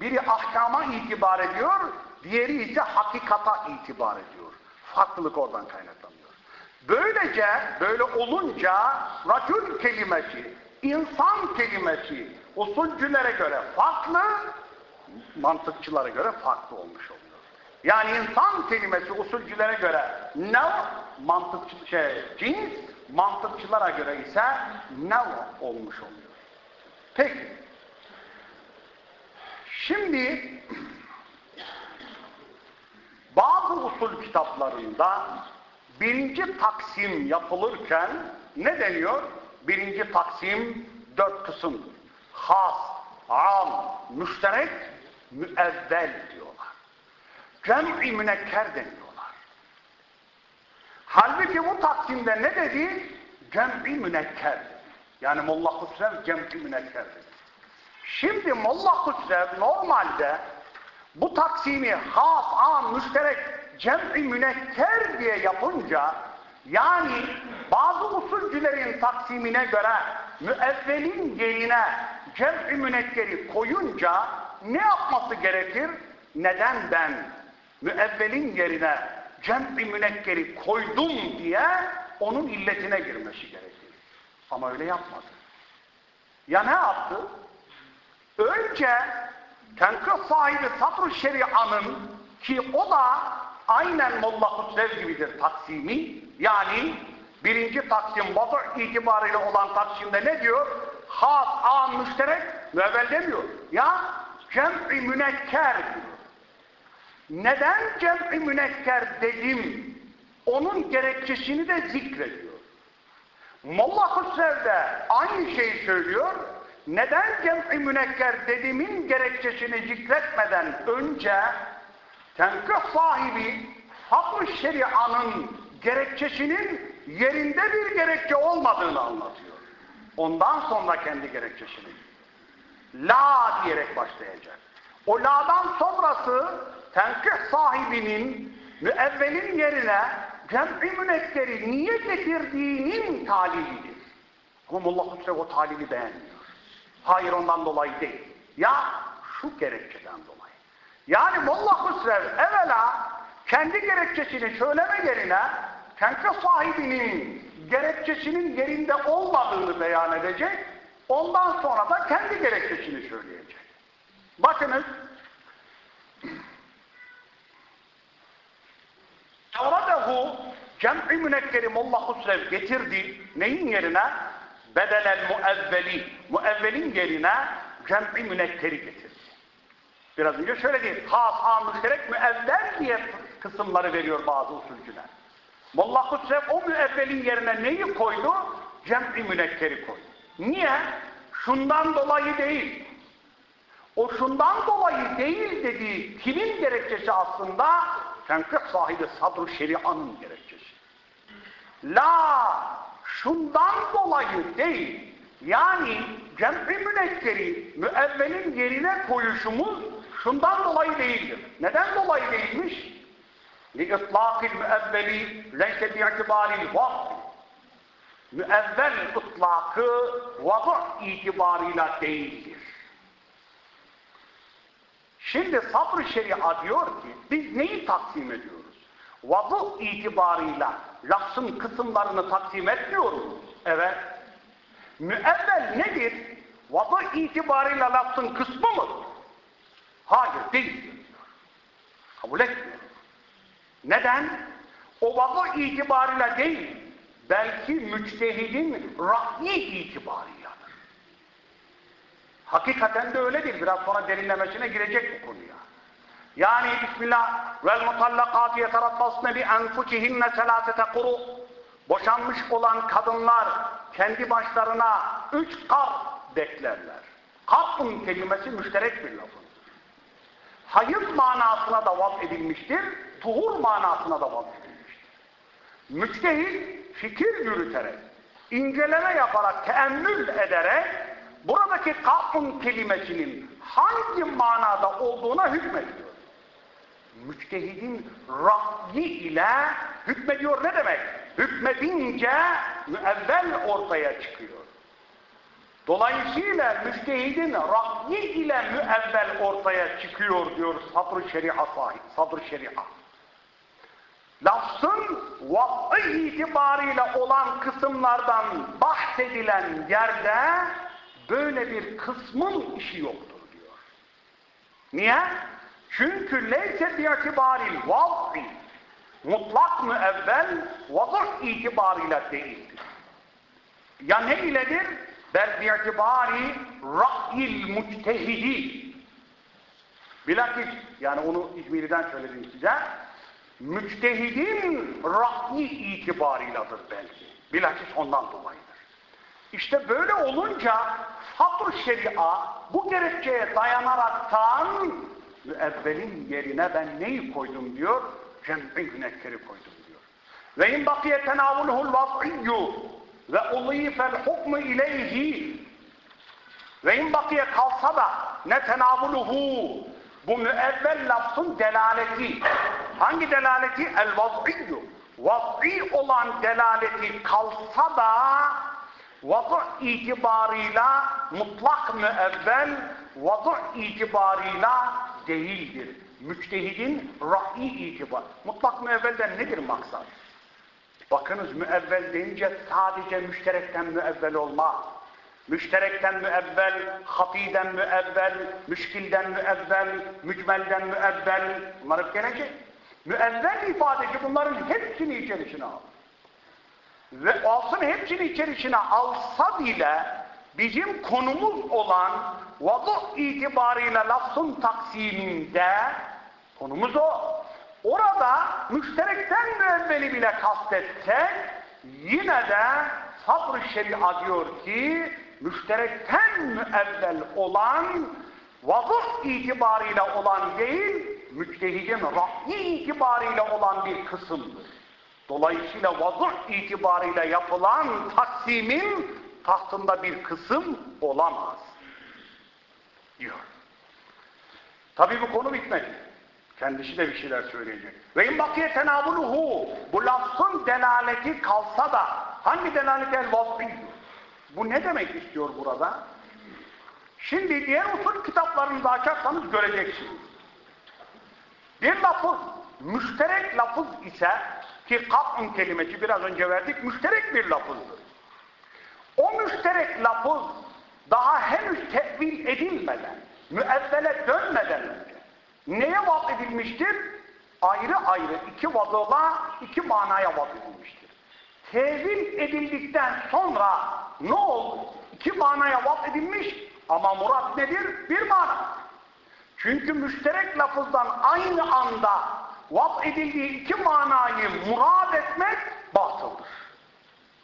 Biri ahkama itibar ediyor, diğeri ise hakikata itibar ediyor. Farklılık oradan kaynaklanıyor. Böylece, böyle olunca racül kelimesi, insan kelimesi usulcülere göre farklı, mantıkçılara göre farklı olmuş oluyor. Yani insan kelimesi usulcülere göre ne mantıkçı şey cins, mantıkçılara göre ise ne olmuş oluyor. Peki. Şimdi bazı usul kitaplarında birinci taksim yapılırken ne deniyor? Birinci taksim dört kısımdır. Has, am, müşterek, müevvel diyorlar. Cem'i münekker deniyorlar. Halbuki bu taksimde ne dedi? Cem'i münekker. Yani Molla Hüsrev cem'i münekker dedi. Şimdi Molla Hüsrev normalde bu taksimi has, am, müşterek, cem'i münekker diye yapınca yani bazı usulcülerin taksimine göre müevvelin yerine cem'i münekkeri koyunca ne yapması gerekir? Neden ben müevvelin yerine cem'i münekkeri koydum diye onun illetine girmesi gerekir. Ama öyle yapmadı. Ya ne yaptı? Önce tenkıh sahibi satr-ı şerianın ki o da aynen Molla Hüsrev gibidir taksimi yani birinci taksim vazı itibariyle olan taksimde ne diyor? Has, an, müşterek müevvel demiyor. Ya cem'i münekker. Neden cem'i münekker dedim? Onun gerekçesini de zikrediyor. Molla Hüsrev de aynı şeyi söylüyor. Neden cem'i münekker dediğimin gerekçesini zikretmeden önce tenkıh sahibi haklı şerianın gerekçesinin yerinde bir gerekçe olmadığını anlatıyor. Ondan sonra kendi gerekçesini la diyerek başlayacak. O la'dan sonrası tenkıh sahibinin müevvelin yerine cem'i münekkeri niye getirdiğinin talilidir. Ama Molla Hüsrev o talili beğenmiyor. Hayır ondan dolayı değil. Ya şu gerekçeden dolayı. Yani Molla Hüsrev evvela kendi gerekçesini söyleme yerine tenkıh sahibinin gerekçesinin yerinde olmadığını beyan edecek. Ondan sonra da kendi gerekçesini söyleyecek. Bakınız Evradehu cem'i münekkeri Molla Hüsrev getirdi. Neyin yerine? Bedelen muevveli. Muevvelin yerine cem'i münekkeri getirdi. Biraz önce söyledi. Has, ha, müşterek, müevvel diye kısımları veriyor bazı usulcüler. Molla Hüsrev o müevvelin yerine neyi koydu? Cem'i münekkeri koydu. Niye? Şundan dolayı değil. O şundan dolayı değil dediği kimin gerekçesi aslında? Tenkıh sahibi sadr şerianın gerekçesi. La şundan dolayı değil. Yani cem'i münekkeri müevvelin yerine koyuşumuz şundan dolayı değildir. Neden dolayı değilmiş? لِإِطْلَاقِ الْمُؤَوَّلِ لَيْسَ بِاعْتِبَارِ الْوَقْتِ Müevvel ıtlakı vazı itibarıyla değildir. Şimdi sabr-ı şeria diyor ki biz neyi taksim ediyoruz? Vazı itibarıyla lafzın kısımlarını taksim etmiyoruz. Evet. Müevvel nedir? Vazı itibarıyla lafzın kısmı mı? Hayır değil. Kabul etmiyor. Neden? O vazı itibarıyla değil, belki müçtehidin rahmi itibarıyladır. Hakikaten de öyledir. Biraz sonra derinlemesine girecek bu konuya. Yani Bismillah vel mutallakati yeterabbasne bi enfusihinne selasete kuru boşanmış olan kadınlar kendi başlarına üç kar beklerler. Kar'ın kelimesi müşterek bir lafız. Hayır manasına da vaz edilmiştir, tuhur manasına da vaz edilmiştir. Müçtehit fikir yürüterek, inceleme yaparak, teemmül ederek buradaki kafın kelimesinin hangi manada olduğuna hükmediyor. Müçtehidin ra'yi ile hükmediyor ne demek? Hükmedince müevvel ortaya çıkıyor. Dolayısıyla müştehidin ra'yi ile müevvel ortaya çıkıyor diyor sadr-ı şeria sahip, sadr-ı şeria. Lafzın vat'ı itibariyle olan kısımlardan bahsedilen yerde böyle bir kısmın işi yoktur diyor. Niye? Çünkü leyse bi'tibaril vaz'i mutlak müevvel vazı itibariyle değildir. Ya ne iledir? Bel bi'tibari ra'yil müçtehidi. Bilakis, yani onu İzmir'den söyledim size, müçtehidin ra'yi itibarıyladır belki. Bilakis ondan dolayıdır. İşte böyle olunca sabr şeria bu gerekçeye dayanaraktan müevvelin yerine ben neyi koydum diyor? Cem'i münekkeri koydum diyor. Ve in bakiye tenavuluhul vaz'iyyu ve ulîfel hukmu ileyhi ve in bakiye kalsa da ne tenavuluhu bu müevvel lafzın delaleti hangi delaleti? El vaz'iyyu vaz'i olan delaleti kalsa da vazı itibarıyla mutlak müevvel vazı itibarıyla değildir. Müçtehidin ra'yi itibar. Mutlak müevvelden nedir maksat? Bakınız müevvel deyince sadece müşterekten müevvel olmaz. Müşterekten müevvel, hatiden müevvel, müşkilden müevvel, mücmelden müevvel, bunlar hep gelecek. Müevvel ifadeci bunların hepsini içerisine alır. Ve alsın hepsini içerisine alsa bile bizim konumuz olan vadı itibarıyla lafzın taksiminde konumuz o. Orada müşterekten müevveli bile kastetsek yine de sabr-ı şeria diyor ki müşterekten müevvel olan vazıf itibarıyla olan değil müçtehidin rahmi itibarıyla olan bir kısımdır. Dolayısıyla vazıf itibarıyla yapılan taksimin tahtında bir kısım olamaz. Diyor. Tabi bu konu bitmedi. Kendisi de bir şeyler söyleyecek. Ve in bakiye tenavuluhu bu lafzın delaleti kalsa da hangi delalet el Bu ne demek istiyor burada? Şimdi diğer usul kitaplarınızı açarsanız göreceksiniz. Bir lafız, müşterek lafız ise ki kap'ın kelimesi biraz önce verdik, müşterek bir lafızdır. O müşterek lafız daha henüz tevil edilmeden, müevvele dönmeden neye vaz edilmiştir? Ayrı ayrı iki vazıla, iki manaya vaz edilmiştir. Tevil edildikten sonra ne oldu? İki manaya vaz edilmiş ama murat nedir? Bir mana. Çünkü müşterek lafızdan aynı anda vaz edildiği iki manayı murad etmek batıldır.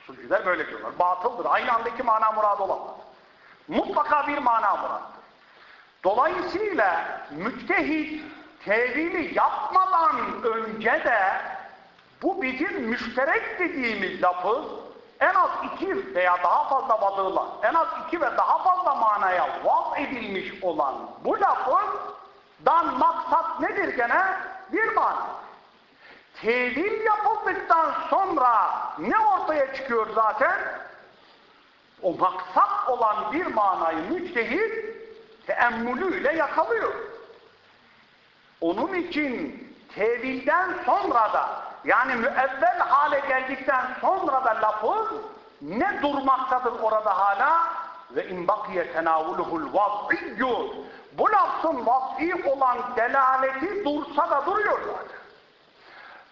Sulciler böyle diyorlar. Batıldır. Aynı anda iki mana murad olamaz. Mutlaka bir mana murattır. Dolayısıyla müttehit tevili yapmadan önce de bu bizim müşterek dediğimiz lafız en az iki veya daha fazla vadığla, en az iki ve daha fazla manaya vaz edilmiş olan bu lafızdan maksat nedir gene? Bir mana. Tevil yapıldıktan sonra ne ortaya çıkıyor zaten? O maksat olan bir manayı müçtehit teemmülüyle yakalıyor. Onun için tevilden sonra da yani müevvel hale geldikten sonra da lafız ne durmaktadır orada hala? Ve in bakiye tenavuluhul vaz'iyyu. Bu lafzın vaz'i olan delaleti dursa da duruyor.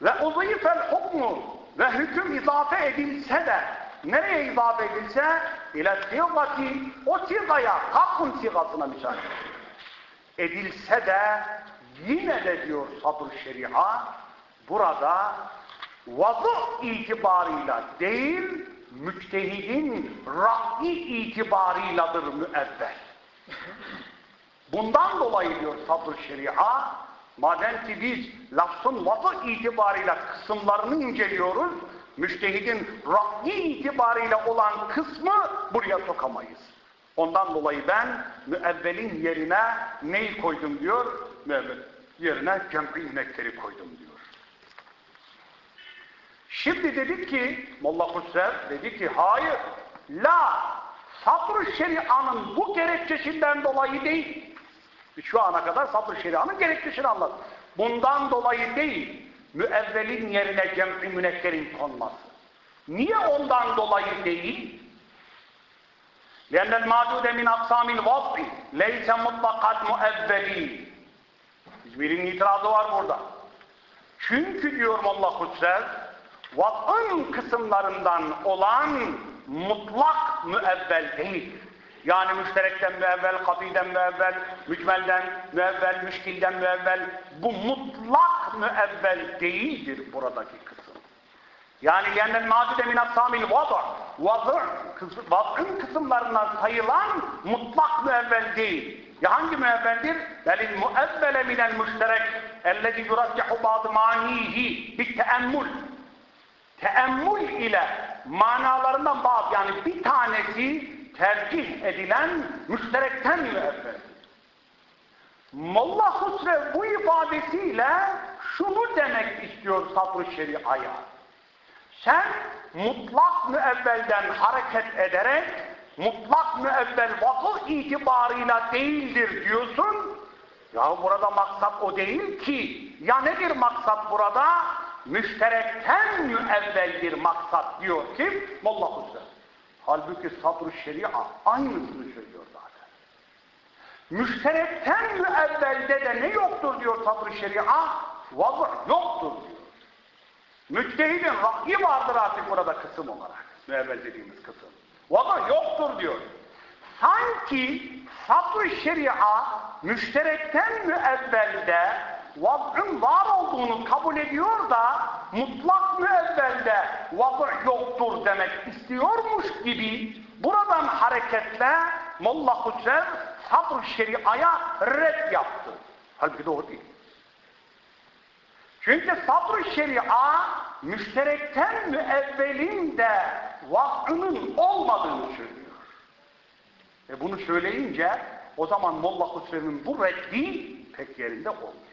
Ve uzifel hukmu ve hüküm izafe edilse de nereye izafe edilse? İle sigati o sigaya hakkın sigasına misal edilse de Yine de diyor sabır şeria burada vazı itibarıyla değil müçtehidin ra'yi itibarıyladır müevvel. Bundan dolayı diyor sabır şeria madem ki biz lafzın vazı itibarıyla kısımlarını inceliyoruz müştehidin ra'yi itibarıyla olan kısmı buraya sokamayız. Ondan dolayı ben müevvelin yerine neyi koydum diyor? Müevvel yerine cem'i inekleri koydum diyor. Şimdi dedik ki Molla Husrev dedi ki hayır la sabr şerianın bu gerekçesinden dolayı değil. Şu ana kadar sabr şerianın gerekçesini anladık. Bundan dolayı değil müevvelin yerine cem'i münekkerin konması. Niye ondan dolayı değil? لأن المعدود من أقسام الوضع ليس مطلقا مؤذلين İzmir'in itirazı var burada. Çünkü diyor Molla Husrev, vat'ın kısımlarından olan mutlak müevvel değil. Yani müşterekten müevvel, kafiden müevvel, mücmelden müevvel, müşkilden müevvel. Bu mutlak müevvel değildir buradaki kısım. Yani yennel macide min aksamil vada. Vada, vaz'ın kısımlarından sayılan mutlak müevvel değil. Ya hangi müevveldir? Belil müevvele minel müşterek ellezi yuraccahu bazı manihi teemmül. Teemmül ile manalarından bazı yani bir tanesi tercih edilen müşterekten müevvel. Molla Husrev bu ifadesiyle şunu demek istiyor sabr-ı şeriaya. Sen mutlak müevvelden hareket ederek mutlak müevvel vakıf itibarıyla değildir diyorsun. Ya burada maksat o değil ki. Ya nedir maksat burada? Müşterekten müevveldir maksat diyor kim? Molla Hüseyin. Halbuki sabr-ı şeria aynısını söylüyor zaten. Müşterekten müevvelde de ne yoktur diyor sabr-ı şeria? Vazı yoktur diyor. Müçtehidin ra'yi vardır artık burada kısım olarak. Müevvel dediğimiz kısım. Valla yoktur diyor. Sanki sabr-ı şeria müşterekten müevvelde vaz'ın var olduğunu kabul ediyor da mutlak müevvelde vaz' yoktur demek istiyormuş gibi buradan hareketle Molla Hüseyin sabr-ı şeriaya red yaptı. Halbuki doğru değil. Çünkü sabr-ı şeria müşterekten müevvelin de vakfının olmadığını söylüyor. E bunu söyleyince o zaman Molla Hüsrev'in bu reddi pek yerinde olmuyor.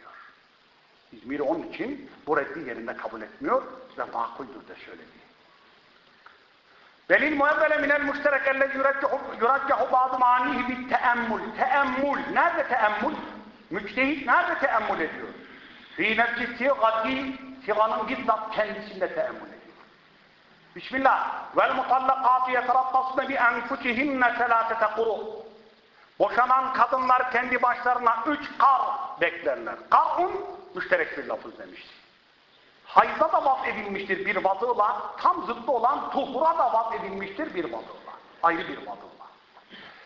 İzmir onun için bu reddi yerinde kabul etmiyor ve makuldür de söylediği. Velil muevvele minel müşterek ellezi yuraccahu bazı manihi bir teemmül. Teemmül. Nerede teemmül? Müçtehit nerede teemmül ediyor? Fî nefsi sigati, siganın bizzat kendisinde teemmül ediyor. Bismillah. Vel mutallakâti yeterabbasne bi enfutihinne selâsete kuru. Boşanan kadınlar kendi başlarına üç kar beklerler. Kar'un müşterek bir lafız demiştir. Hayza da vaz edilmiştir bir vadığla, tam zıttı olan tuhura da vaz edilmiştir bir vadığla. Ayrı bir vadığla.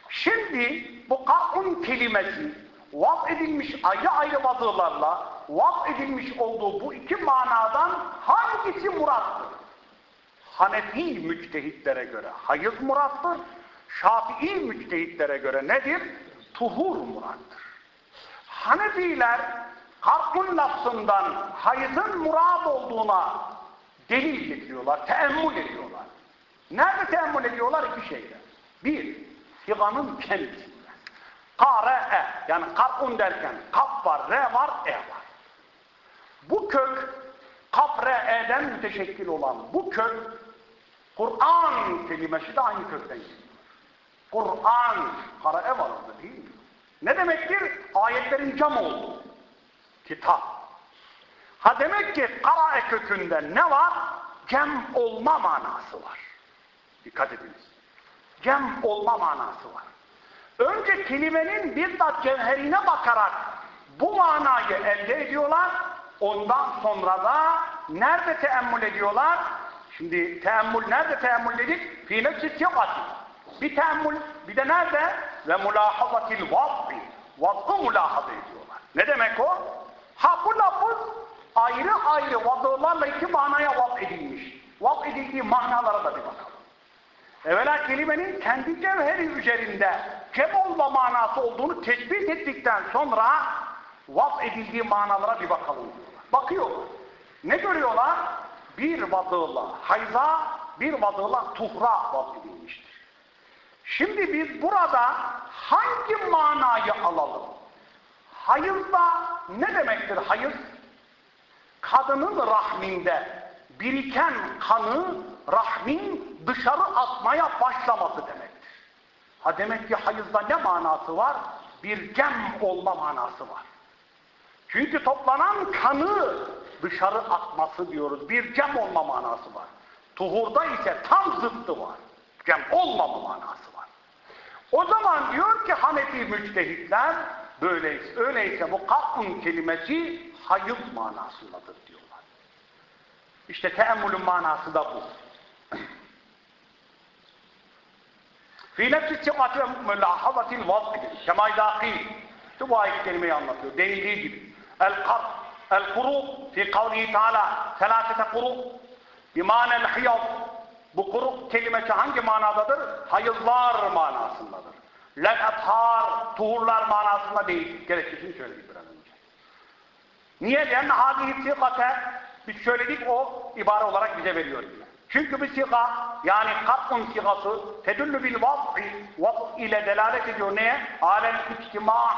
Şimdi bu kar'un kelimesi vaz edilmiş ayrı ayrı vadığlarla vaz edilmiş olduğu bu iki manadan hangisi murattır? Hanefi müçtehitlere göre hayız murattır. Şafii müçtehitlere göre nedir? Tuhur murattır. Hanefiler harkun lafzından hayızın murad olduğuna delil getiriyorlar, teemmül ediyorlar. Nerede teemmül ediyorlar? İki şeyde. Bir, siganın kendisinde. Kare, yani kar'un derken kaf var, re var, e var. Bu kök kaf, re, e'den müteşekkil olan bu kök Kur'an kelimesi de aynı kökten geliyor. Kur'an, kara var orada değil mi? Ne demektir? Ayetlerin cam olduğu. Kitap. Ha demek ki kara kökünde ne var? Cem olma manası var. Dikkat ediniz. Cem olma manası var. Önce kelimenin bizzat cevherine bakarak bu manayı elde ediyorlar. Ondan sonra da nerede teemmül ediyorlar? Şimdi teemmül nerede teemmül dedik? Fî nefsi sikati. Bir teemmül, bir de nerede? Ve mülahazatil vazbi. Vazbı mülahaza ediyorlar. Ne demek o? Ha bu lafız ayrı ayrı vadılarla iki manaya vaz edilmiş. Vaz edildiği manalara da bir bakalım. Evvela kelimenin kendi cevheri üzerinde cem olma manası olduğunu tespit ettikten sonra vaz edildiği manalara bir bakalım. Bakıyorlar. Ne görüyorlar? Bir vadığla hayza, bir vadığla tuhra vaz. Şimdi biz burada hangi manayı alalım? Hayızda ne demektir hayız? Kadının rahminde biriken kanı rahmin dışarı atmaya başlaması demektir. Ha demek ki hayızda ne manası var? Bir cem olma manası var. Çünkü toplanan kanı dışarı atması diyoruz. Bir cem olma manası var. Tuhurda ise tam zıttı var. Cem olmama manası var. O zaman diyor ki Hanefi müçtehitler böyleyse, öyleyse bu kak'ın kelimesi hayız manasındadır diyorlar. İşte teemmülün manası da bu. Fî nefsi sıkatı ve mülahavatil vaz'idir. Kemaydâkî. İşte bu ayet kelimeyi anlatıyor. Denildiği gibi. El-kat, el-kuruk fi kavlihi teala selâsete kuruk bimanel hiyaz bu kuruk kelimesi hangi manadadır? Hayızlar manasındadır. Lel ethar, tuhurlar manasında değil. Gerekçesini söyledik biraz önce. Niye? Lenne hâzihi sikate biz söyledik o ibare olarak bize veriyor. Çünkü bir siga yani kat'un sigası tedüllü bil vaz'i vaz ile delalet ediyor neye? Alem içtima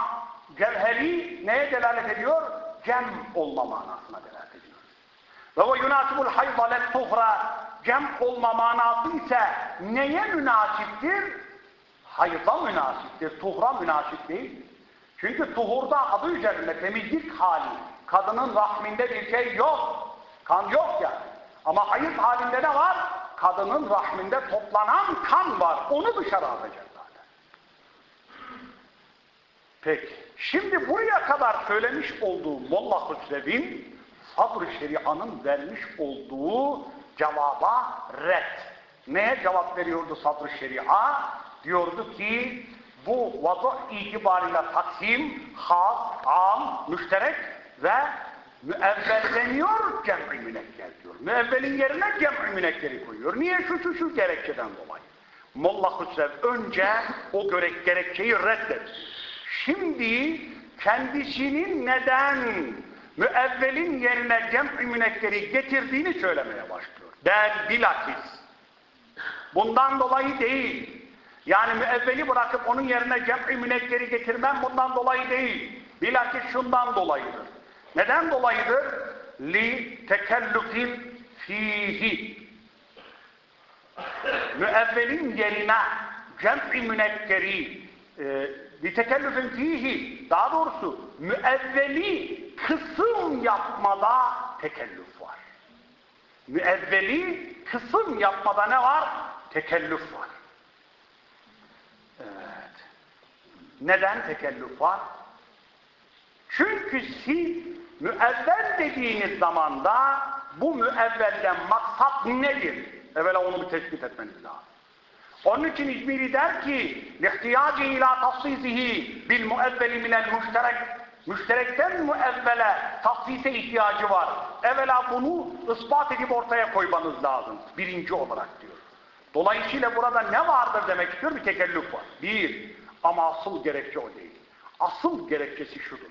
cevheri neye delalet ediyor? Cem olma manasına delalet ediyor. Ve o yunasibul hayza let tuhra cem olma manası ise neye münasiptir? Hayza münasiptir. Tuhra münasip değil. Çünkü tuhurda adı üzerinde temizlik hali. Kadının rahminde bir şey yok. Kan yok yani. Ama hayız halinde ne var? Kadının rahminde toplanan kan var. Onu dışarı atacak zaten. Peki. Şimdi buraya kadar söylemiş olduğu Molla Hüsrev'in sabr-ı şerianın vermiş olduğu cevaba red. Neye cevap veriyordu sabr-ı şeria? Diyordu ki bu vadı itibarıyla taksim, has, am, müşterek ve müevvelleniyor cem'i münekker diyor. Müevvelin yerine cem'i münekkeri koyuyor. Niye? Şu şu şu gerekçeden dolayı. Molla Hüsrev önce o gerek, gerekçeyi reddetti. Şimdi kendisinin neden müevvelin yerine cem'i münekkeri getirdiğini söylemeye başlıyor. Ben bilakis. Bundan dolayı değil. Yani müevveli bırakıp onun yerine cem'i münekkeri getirmem bundan dolayı değil. Bilakis şundan dolayıdır. Neden dolayıdır? Li tekellüfin fihi. Müevvelin yerine cem'i münekkeri e, li tekellüfin fihi daha doğrusu müevveli kısım yapmada tekellüf var. Müevveli kısım yapmada ne var? Tekellüf var. Evet. Neden tekellüf var? Çünkü siz müevvel dediğiniz zamanda bu müevvelden maksat nedir? Evvela onu bir tespit etmeniz lazım. Onun için İzmiri der ki لِحْتِيَاجِ اِلٰى تَصِّيزِهِ بِالْمُؤَوَّلِ مِنَ الْمُشْتَرَكِ Müşterekten müevvele tafsise ihtiyacı var. Evvela bunu ispat edip ortaya koymanız lazım. Birinci olarak diyor. Dolayısıyla burada ne vardır demek istiyor? Bir tekellüf var. Bir. Ama asıl gerekçe o değil. Asıl gerekçesi şudur.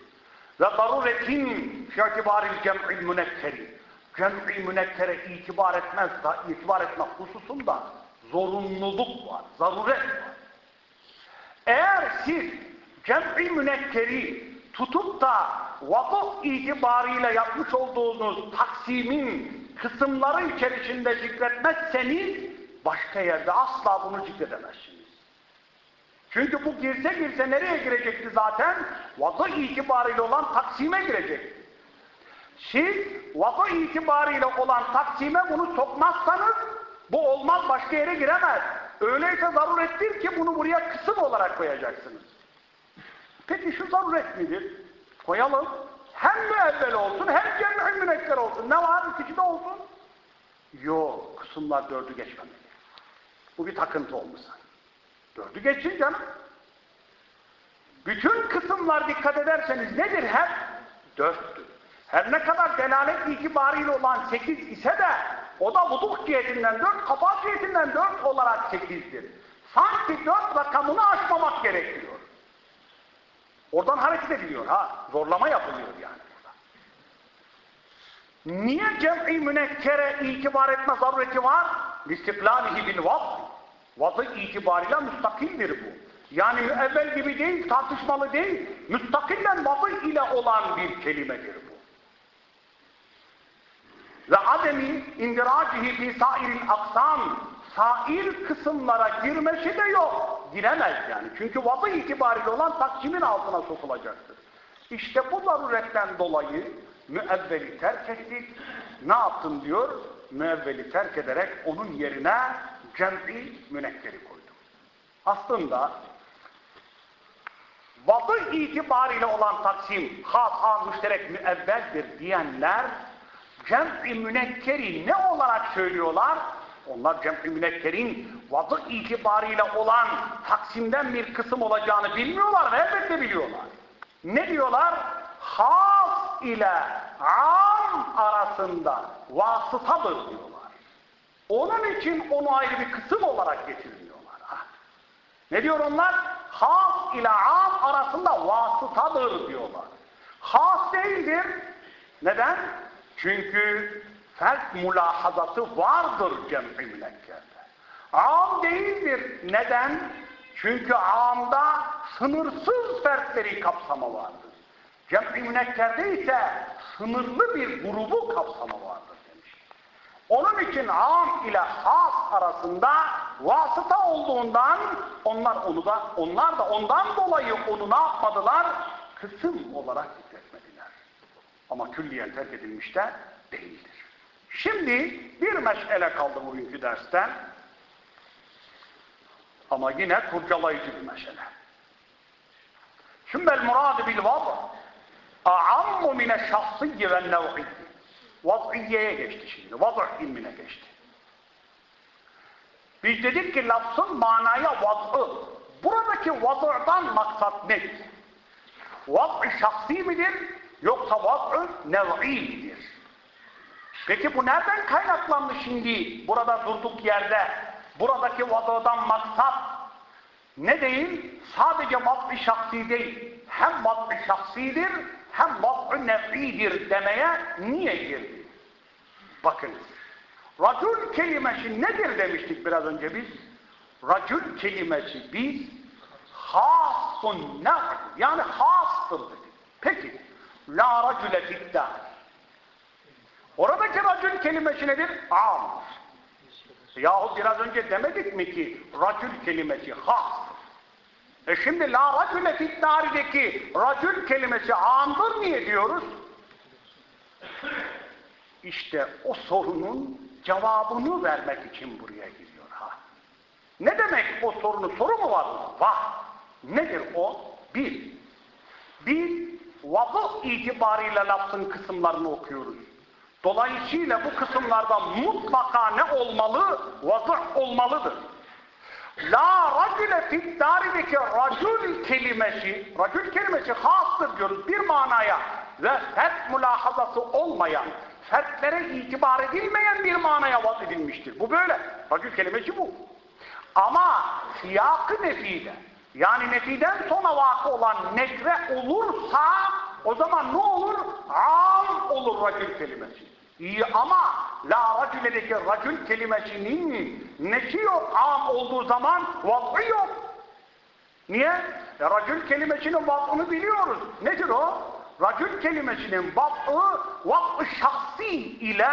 Ve daruretin fi'tibaril cem'il münekkeri. Cem'i münekkere itibar etmez, da, itibar etmek hususunda zorunluluk var, zaruret var. Eğer siz cem'i münekkeri tutup da vakıf itibarıyla yapmış olduğunuz taksimin kısımları içerisinde zikretmezseniz başka yerde asla bunu zikredemezsiniz. Çünkü bu girse girse nereye girecekti zaten? Vakı itibariyle olan taksime girecekti. Siz vakı itibariyle olan taksime bunu sokmazsanız bu olmaz başka yere giremez. Öyleyse zarurettir ki bunu buraya kısım olarak koyacaksınız. Peki şu zaruret nedir? Koyalım. Hem müevvel olsun hem cem'i münekker olsun. Ne var? İkisi de olsun. Yok. Kısımlar dördü geçmemeli. Bu bir takıntı olmasa. Dördü geçsin canım. Bütün kısımlar dikkat ederseniz nedir hep? Dörttür. Her ne kadar delalet itibariyle olan sekiz ise de o da vuduk cihetinden dört, kafa cihetinden dört olarak sekizdir. Sanki dört rakamını aşmamak gerekiyor. Oradan hareket ediliyor ha. Zorlama yapılıyor yani. Niye cem'i münekkere itibar etme zarureti var? Listiklalihi bil vaz. Vazı itibariyle müstakildir bu. Yani müevvel gibi değil, tartışmalı değil. Müstakillen vazı ile olan bir kelimedir. Ve ademi indiracihi fi sairil aksam sair kısımlara girmesi de yok. Giremez yani. Çünkü vazı itibariyle olan taksimin altına sokulacaktır. İşte bu zaruretten dolayı müevveli terk ettik. Ne yaptın diyor? Müevveli terk ederek onun yerine cem'i münekkeri koydum. Aslında vazı itibariyle olan taksim has, an, müşterek, müevveldir diyenler cem'i münekkeri ne olarak söylüyorlar? Onlar cem'i münekkerin vazı itibariyle olan taksimden bir kısım olacağını bilmiyorlar ve elbette biliyorlar. Ne diyorlar? Has ile am arasında vasıtadır diyorlar. Onun için onu ayrı bir kısım olarak getirmiyorlar. Ne diyor onlar? Has ile am arasında vasıtadır diyorlar. Has değildir. Neden? Çünkü fert mülahazası vardır cem'i. Am değildir. Neden? Çünkü amda sınırsız fertleri kapsama vardır. Cem'i ise sınırlı bir grubu kapsama vardır demiş. Onun için am ile has arasında vasıta olduğundan onlar onu da onlar da ondan dolayı onu ne yapmadılar? Kısım olarak. Ama külliyen terk edilmiş de değildir. Şimdi bir meşele kaldı bugünkü dersten. Ama yine kurcalayıcı bir mesele. Sümmel murad bil vaz a'ammu mine şahsiyye ve nev'i. Vaz'iyeye geçti şimdi. Vaz' ilmine geçti. Biz dedik ki lafzın manaya vaz'ı. Buradaki vaz'dan maksat nedir? Vaz'ı şahsi midir? Yoksa vaz'ı nev'i midir? Peki bu nereden kaynaklandı şimdi burada durduk yerde? Buradaki vaz'dan maksat ne değil? Sadece vaz'ı şahsi değil. Hem vaz'ı şahsidir hem vaz'ı nev'idir demeye niye girdi? Bakın. Racul kelimesi nedir demiştik biraz önce biz? Racul kelimesi biz hasun nev'i yani hastır dedik. Peki. La racule fiddâ. Oradaki racül kelimesi nedir? Am. Yahut biraz önce demedik mi ki racül kelimesi has. E şimdi la racüle fiddârideki racül kelimesi amdır niye diyoruz? İşte o sorunun cevabını vermek için buraya giriyor ha. Ne demek o sorunun soru mu var? Var. Nedir o? Bir. Biz vazı itibariyle lafzın kısımlarını okuyoruz. Dolayısıyla bu kısımlarda mutlaka ne olmalı? Vazı olmalıdır. La racüle fiddarideki racül kelimesi, racül kelimesi hastır diyoruz bir manaya ve fert mülahazası olmayan, fertlere itibar edilmeyen bir manaya vaz edilmiştir. Bu böyle. Racül kelimesi bu. Ama siyakı nefide, yani nefiden sonra vakı olan nekre olursa o zaman ne olur? Am olur racül kelimesi. İyi ama la racüledeki racül kelimesinin nesi yok am olduğu zaman vazı yok. Niye? E, racül kelimesinin vazını biliyoruz. Nedir o? Racül kelimesinin vazı vazı şahsi ile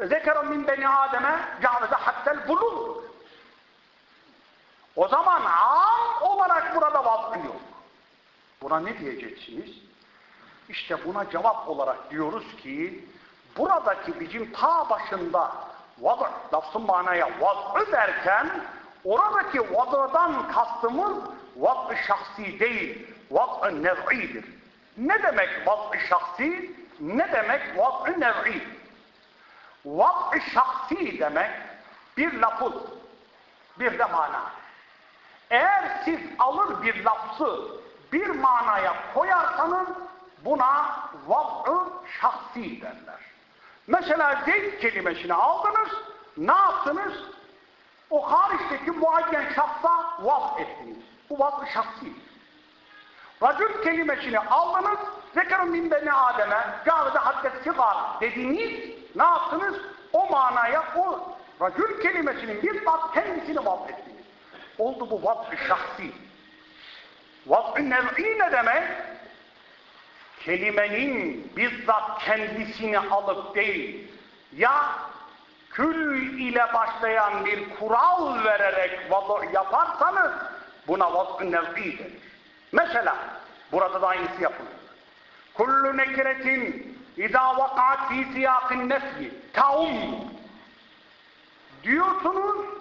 zekera min beni Adem'e ca'veze hattel bulur. O zaman am olarak burada vazı yok. Buna ne diyeceksiniz? İşte buna cevap olarak diyoruz ki buradaki bizim ta başında vaz lafzın manaya vaz'ı derken oradaki vaz'dan kastımız vaz şahsi değil, vaz-ı nev'idir. Ne demek vaz şahsi? Ne demek vaz-ı nev'i? vaz şahsi demek bir lafız, bir de mana. Eğer siz alır bir lafzı bir manaya koyarsanız buna vaz'ı şahsi derler. Mesela Zeyd kelimesini aldınız, ne yaptınız? O hariçteki muayyen şahsa vaz ettiniz. Bu vaz-ı şahsi. Racül kelimesini aldınız, zekerun min beni Adem'e, gâvede haddet sigar dediniz, ne yaptınız? O manaya o racül kelimesinin bir bak kendisini vaz ettiniz. Oldu bu vaz-ı şahsi. Vaz-ı nev'i ne demek? Kelimenin bizzat kendisini alıp değil, ya kül ile başlayan bir kural vererek yaparsanız buna vaz-ı nev'i denir. Mesela burada da aynısı yapılır. Kullu nekiretin izâ vaka'at fî siyâkın nefyi taum diyorsunuz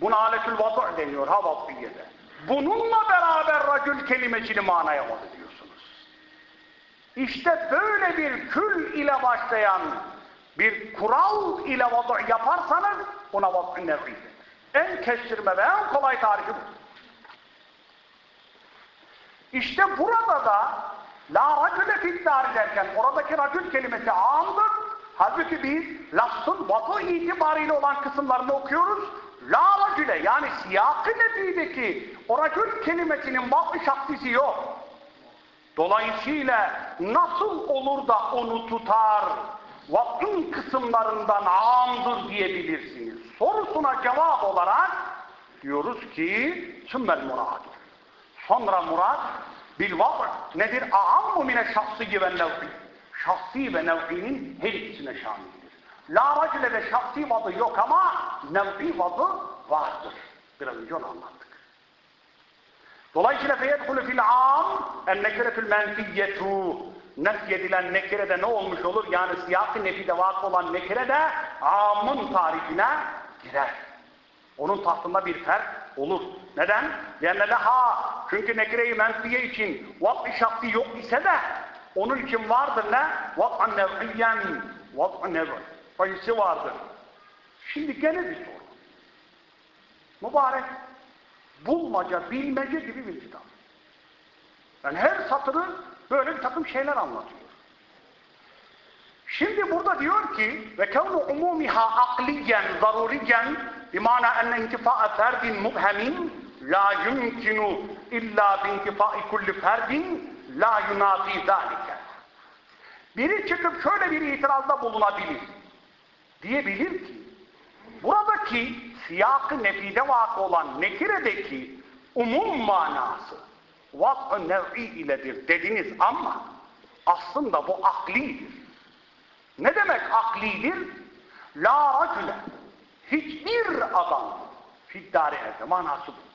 buna aletül vaz' deniyor ha vaz'iyede. Bununla beraber racül kelimesini manaya vaz ediyorsunuz. İşte böyle bir kül ile başlayan bir kural ile vaz' yaparsanız buna vaz' nev'i. En kestirme ve en kolay tarifi bu. İşte burada da la racüle fiddar derken oradaki racül kelimesi amdır. Halbuki biz lafzın vatı itibariyle olan kısımlarını okuyoruz. La racüle yani siyakı nefideki o racül kelimesinin vatı şaklisi yok. Dolayısıyla nasıl olur da onu tutar, vatın kısımlarından amdır diyebilirsiniz. Sorusuna cevap olarak diyoruz ki sümmel muradır. Sonra murad bil vazr nedir? A'ammu mine şahsi ve nev'i. Şahsi ve nev'inin her ikisine şamildir. La racile ve şahsi vadı yok ama nev'i vadı vardır. Biraz önce onu anlattık. Dolayısıyla feyedhulü fil am en nekiretül menfiyyetu nefyedilen nekirede ne olmuş olur? Yani siyasi nefide vakı olan nekirede amın tarifine girer. Onun tahtında bir ferk olur. Neden? Yani leha çünkü nekire-i menfiye için vat-ı şahsi yok ise de onun için vardır ne? Vat-ı nev'iyyen vat-ı nev'iysi vardır. Şimdi gene bir soru. Mübarek bulmaca, bilmece gibi bir kitap. Yani her satırı böyle bir takım şeyler anlatıyor. Şimdi burada diyor ki ve kevnu umumiha akliyen, zaruriyen bimana enne intifa'a ferdin mubhemin la yumkinu illa bintifai kulli ferdin la yunafi zalike. Biri çıkıp şöyle bir itirazda bulunabilir. Diyebilir ki buradaki siyakı nefide vakı olan nekiredeki umum manası vat-ı nev'i iledir dediniz ama aslında bu aklidir. Ne demek aklidir? La racüle hiçbir adam fiddari erde manası bu.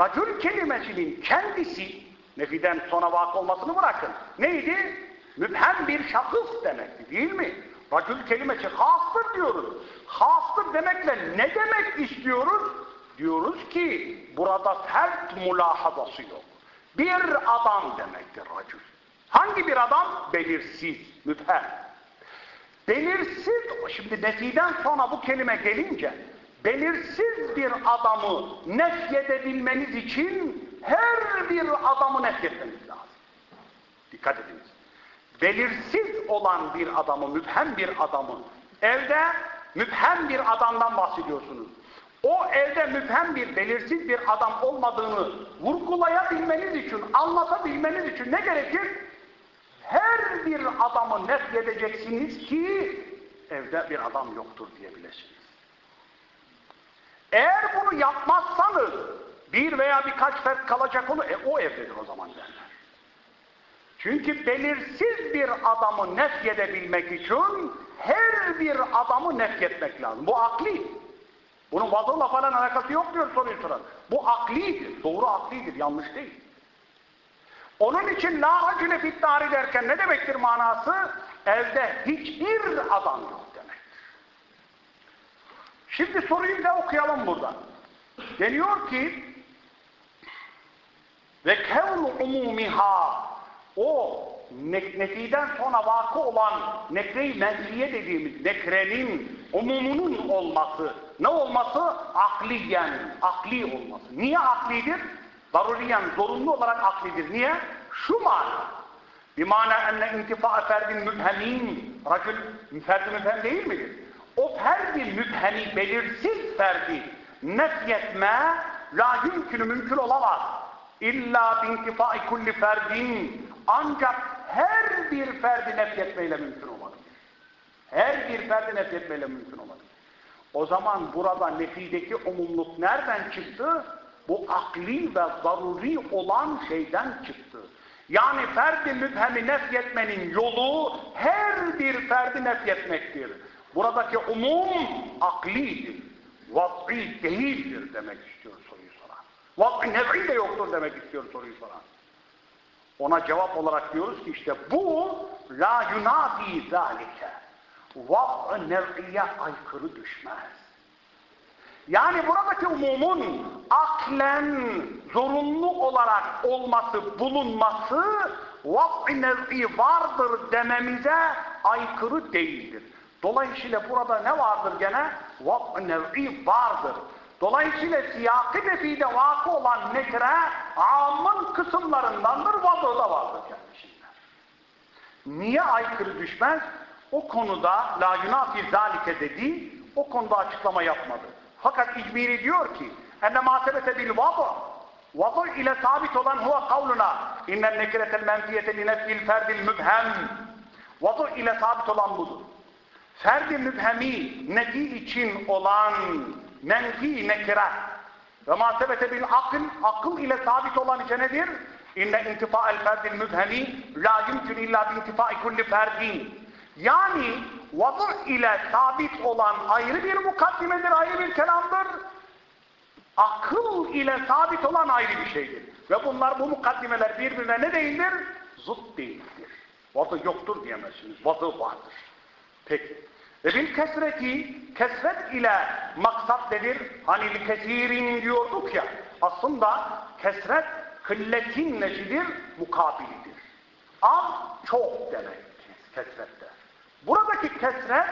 Racül kelimesinin kendisi nefiden sona vakı olmasını bırakın. Neydi? Mübhem bir şahıs demekti değil mi? Racül kelimesi hastır diyoruz. Hastır demekle ne demek istiyoruz? Diyoruz ki burada fert mülahazası yok. Bir adam demektir racül. Hangi bir adam? Belirsiz, mübhem. Belirsiz, şimdi nefiden sonra bu kelime gelince belirsiz bir adamı nefyedebilmeniz için her bir adamı nefyetmeniz lazım. Dikkat ediniz. Belirsiz olan bir adamı, müphem bir adamı, evde müphem bir adamdan bahsediyorsunuz. O evde müphem bir, belirsiz bir adam olmadığını vurgulayabilmeniz için, anlatabilmeniz için ne gerekir? Her bir adamı nefyedeceksiniz ki evde bir adam yoktur diyebilirsiniz. Eğer bunu yapmazsanız bir veya birkaç fert kalacak onu, e, o evdedir o zaman derler. Çünkü belirsiz bir adamı nefyedebilmek için her bir adamı nefyetmek lazım. Bu akli. Bunun vazıyla falan alakası yok diyor soruyu soran. Bu aklidir. Doğru aklidir. Yanlış değil. Onun için la acile fittari derken ne demektir manası? Evde hiçbir adam yok demektir. Şimdi soruyu da okuyalım burada. Deniyor ki ve kevnu umumiha o nefiden sonra vakı olan nekre-i menfiye dediğimiz nekrenin umumunun olması ne olması? Akliyen, akli olması. Niye aklidir? Daruriyen, zorunlu olarak aklidir. Niye? Şu mana. Bimana enne intifa ferdin mübhemin. Racül ferdi mübhem değil midir? O ferdi mübhemi belirsiz ferdi nefyetme la yümkünü mümkün olamaz. İlla bintifai kulli ferdin ancak her bir ferdi nefyetmeyle mümkün olmalıdır. Her bir ferdi nefyetmeyle mümkün olmalıdır. O zaman burada nefideki umumluk nereden çıktı? Bu akli ve zaruri olan şeyden çıktı. Yani ferdi mübhemi nefyetmenin yolu her bir ferdi nefyetmektir. Buradaki umum aklidir. Vat'i değildir demek istiyor soruyu soran. Vat'i nev'i de yoktur demek istiyor soruyu soran. Ona cevap olarak diyoruz ki işte bu la yunafi zalike. Vat'ı nev'iye aykırı düşmez. Yani buradaki umumun aklen zorunlu olarak olması, bulunması vaf-i nev'i vardır dememize aykırı değildir. Dolayısıyla burada ne vardır gene? Vaf-i nev'i vardır. Dolayısıyla siyakı defide vakı olan nekre amın kısımlarındandır, vadı da vardır kendisinde. Niye aykırı düşmez? O konuda la yunafi zalike dedi, o konuda açıklama yapmadı. Fakat İcbiri diyor ki enne masebete bil vadı vadı ile sabit olan huve kavluna innen nekiretel menfiyete li nefsil ferdil mübhem vadı ile sabit olan budur. Ferdi mübhemi nefi için olan menfi nekire ve masebete bil akıl akıl ile sabit olan ise nedir? İnne intifa'el ferdil mübhemi la yumkün illa bi intifa'i kulli ferdin yani vadı ile sabit olan ayrı bir mukaddimedir, ayrı bir kelamdır. Akıl ile sabit olan ayrı bir şeydir. Ve bunlar bu mukaddimeler birbirine ne değildir? Zıt değildir. Vadı yoktur diyemezsiniz. Vadı vardır. Peki. Ve bil kesreti, kesret ile maksat nedir? Hani li kesirin diyorduk ya. Aslında kesret kılletin neşidir? Mukabilidir. Az çok demek kesrette. Buradaki kesre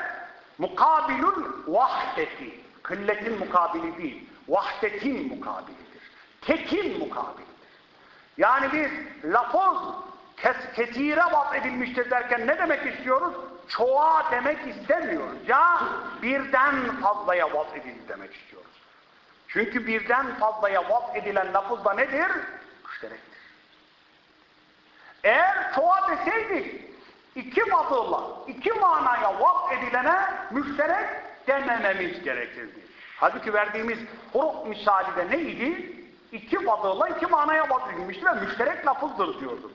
mukabilül vahdeti. Kılletin mukabili değil. Vahdetin mukabilidir. Tekin mukabilidir. Yani biz lafız kes, kesire vaz edilmiştir derken ne demek istiyoruz? Çoğa demek istemiyoruz. Ya birden fazlaya vaz edildi demek istiyoruz. Çünkü birden fazlaya vaz edilen lafız da nedir? Müşterektir. Eğer çoğa deseydik iki vazıla, iki manaya vaz edilene müşterek demememiz gerekirdi. Halbuki verdiğimiz huruf misali de neydi? İki vazıla iki manaya vaz edilmiştir ve müşterek lafızdır diyordu.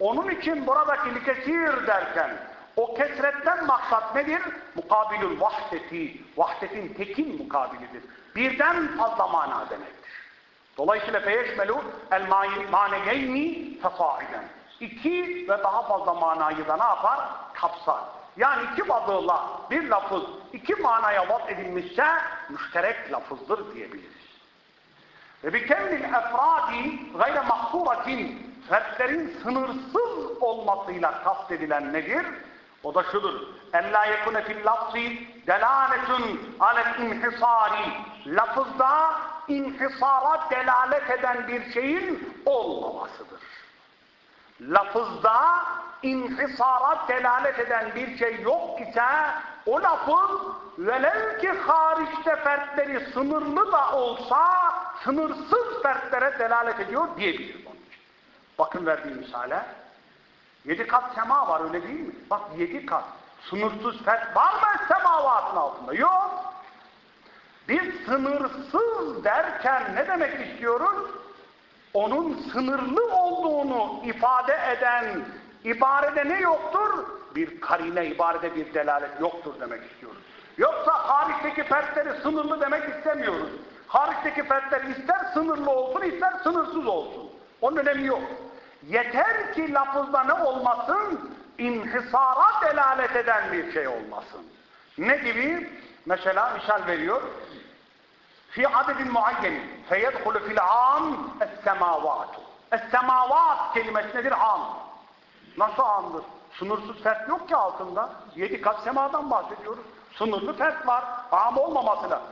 Onun için buradaki likesir derken o kesretten maksat nedir? Mukabilül vahdeti, vahdetin tekin mukabilidir. Birden fazla mana demektir. Dolayısıyla feyeşmelu el maneyeyni fesaiden iki ve daha fazla manayı da ne yapar? Kapsar. Yani iki vadığla bir lafız iki manaya vaz edilmişse müşterek lafızdır diyebiliriz. Ve bir kevnil efradi gayre mahsuratin fertlerin sınırsız olmasıyla kastedilen nedir? O da şudur. Ella yekune fil lafzi delaletun alel inhisari. Lafızda inhisara delalet eden bir şeyin olmamasıdır lafızda inhisara delalet eden bir şey yok ise o lafız velev ki hariçte fertleri sınırlı da olsa sınırsız fertlere delalet ediyor diyebiliriz. Bakın verdiğim misale. Yedi kat sema var öyle değil mi? Bak yedi kat. Sınırsız fert var mı semavatın altında? Yok. Biz sınırsız derken ne demek istiyoruz? onun sınırlı olduğunu ifade eden ibarede ne yoktur? Bir karine ibarede bir delalet yoktur demek istiyoruz. Yoksa hariçteki fertleri sınırlı demek istemiyoruz. Hariçteki fertler ister sınırlı olsun ister sınırsız olsun. Onun önemi yok. Yeter ki lafızda ne olmasın? İnhisara delalet eden bir şey olmasın. Ne gibi? Mesela misal veriyor fi adedin muayyenin feyedhulu fil am es-semavatu. Es-semavat kelimesi nedir? Am. Nasıl amdır? Sınırsız fert yok ki altında. Yedi kat semadan bahsediyoruz. Sınırlı fert var. Am olmaması da.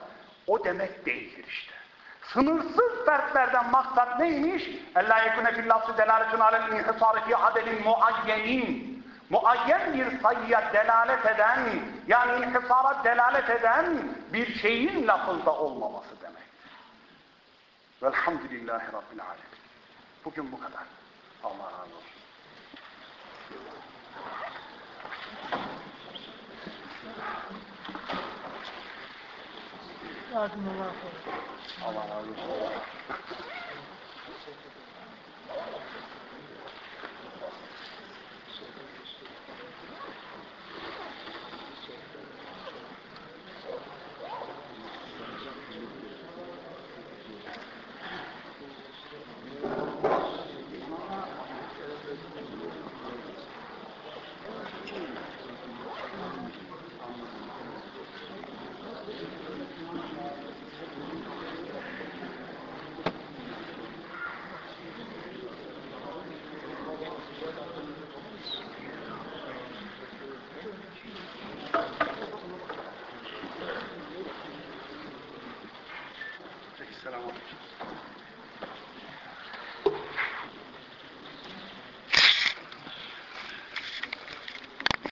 O demek değildir işte. Sınırsız fertlerden maksat neymiş? Ella yekune fil lafzı delaletun alel inhisari fi adelin muayyenin. Muayyen bir sayıya delalet eden, yani inhisara delalet eden bir şeyin lafızda olmaması demek. Velhamdülillahi Rabbil alemin. Bugün bu kadar. Allah razı olsun. Allah razı olsun. Peki, selamun aleyküm.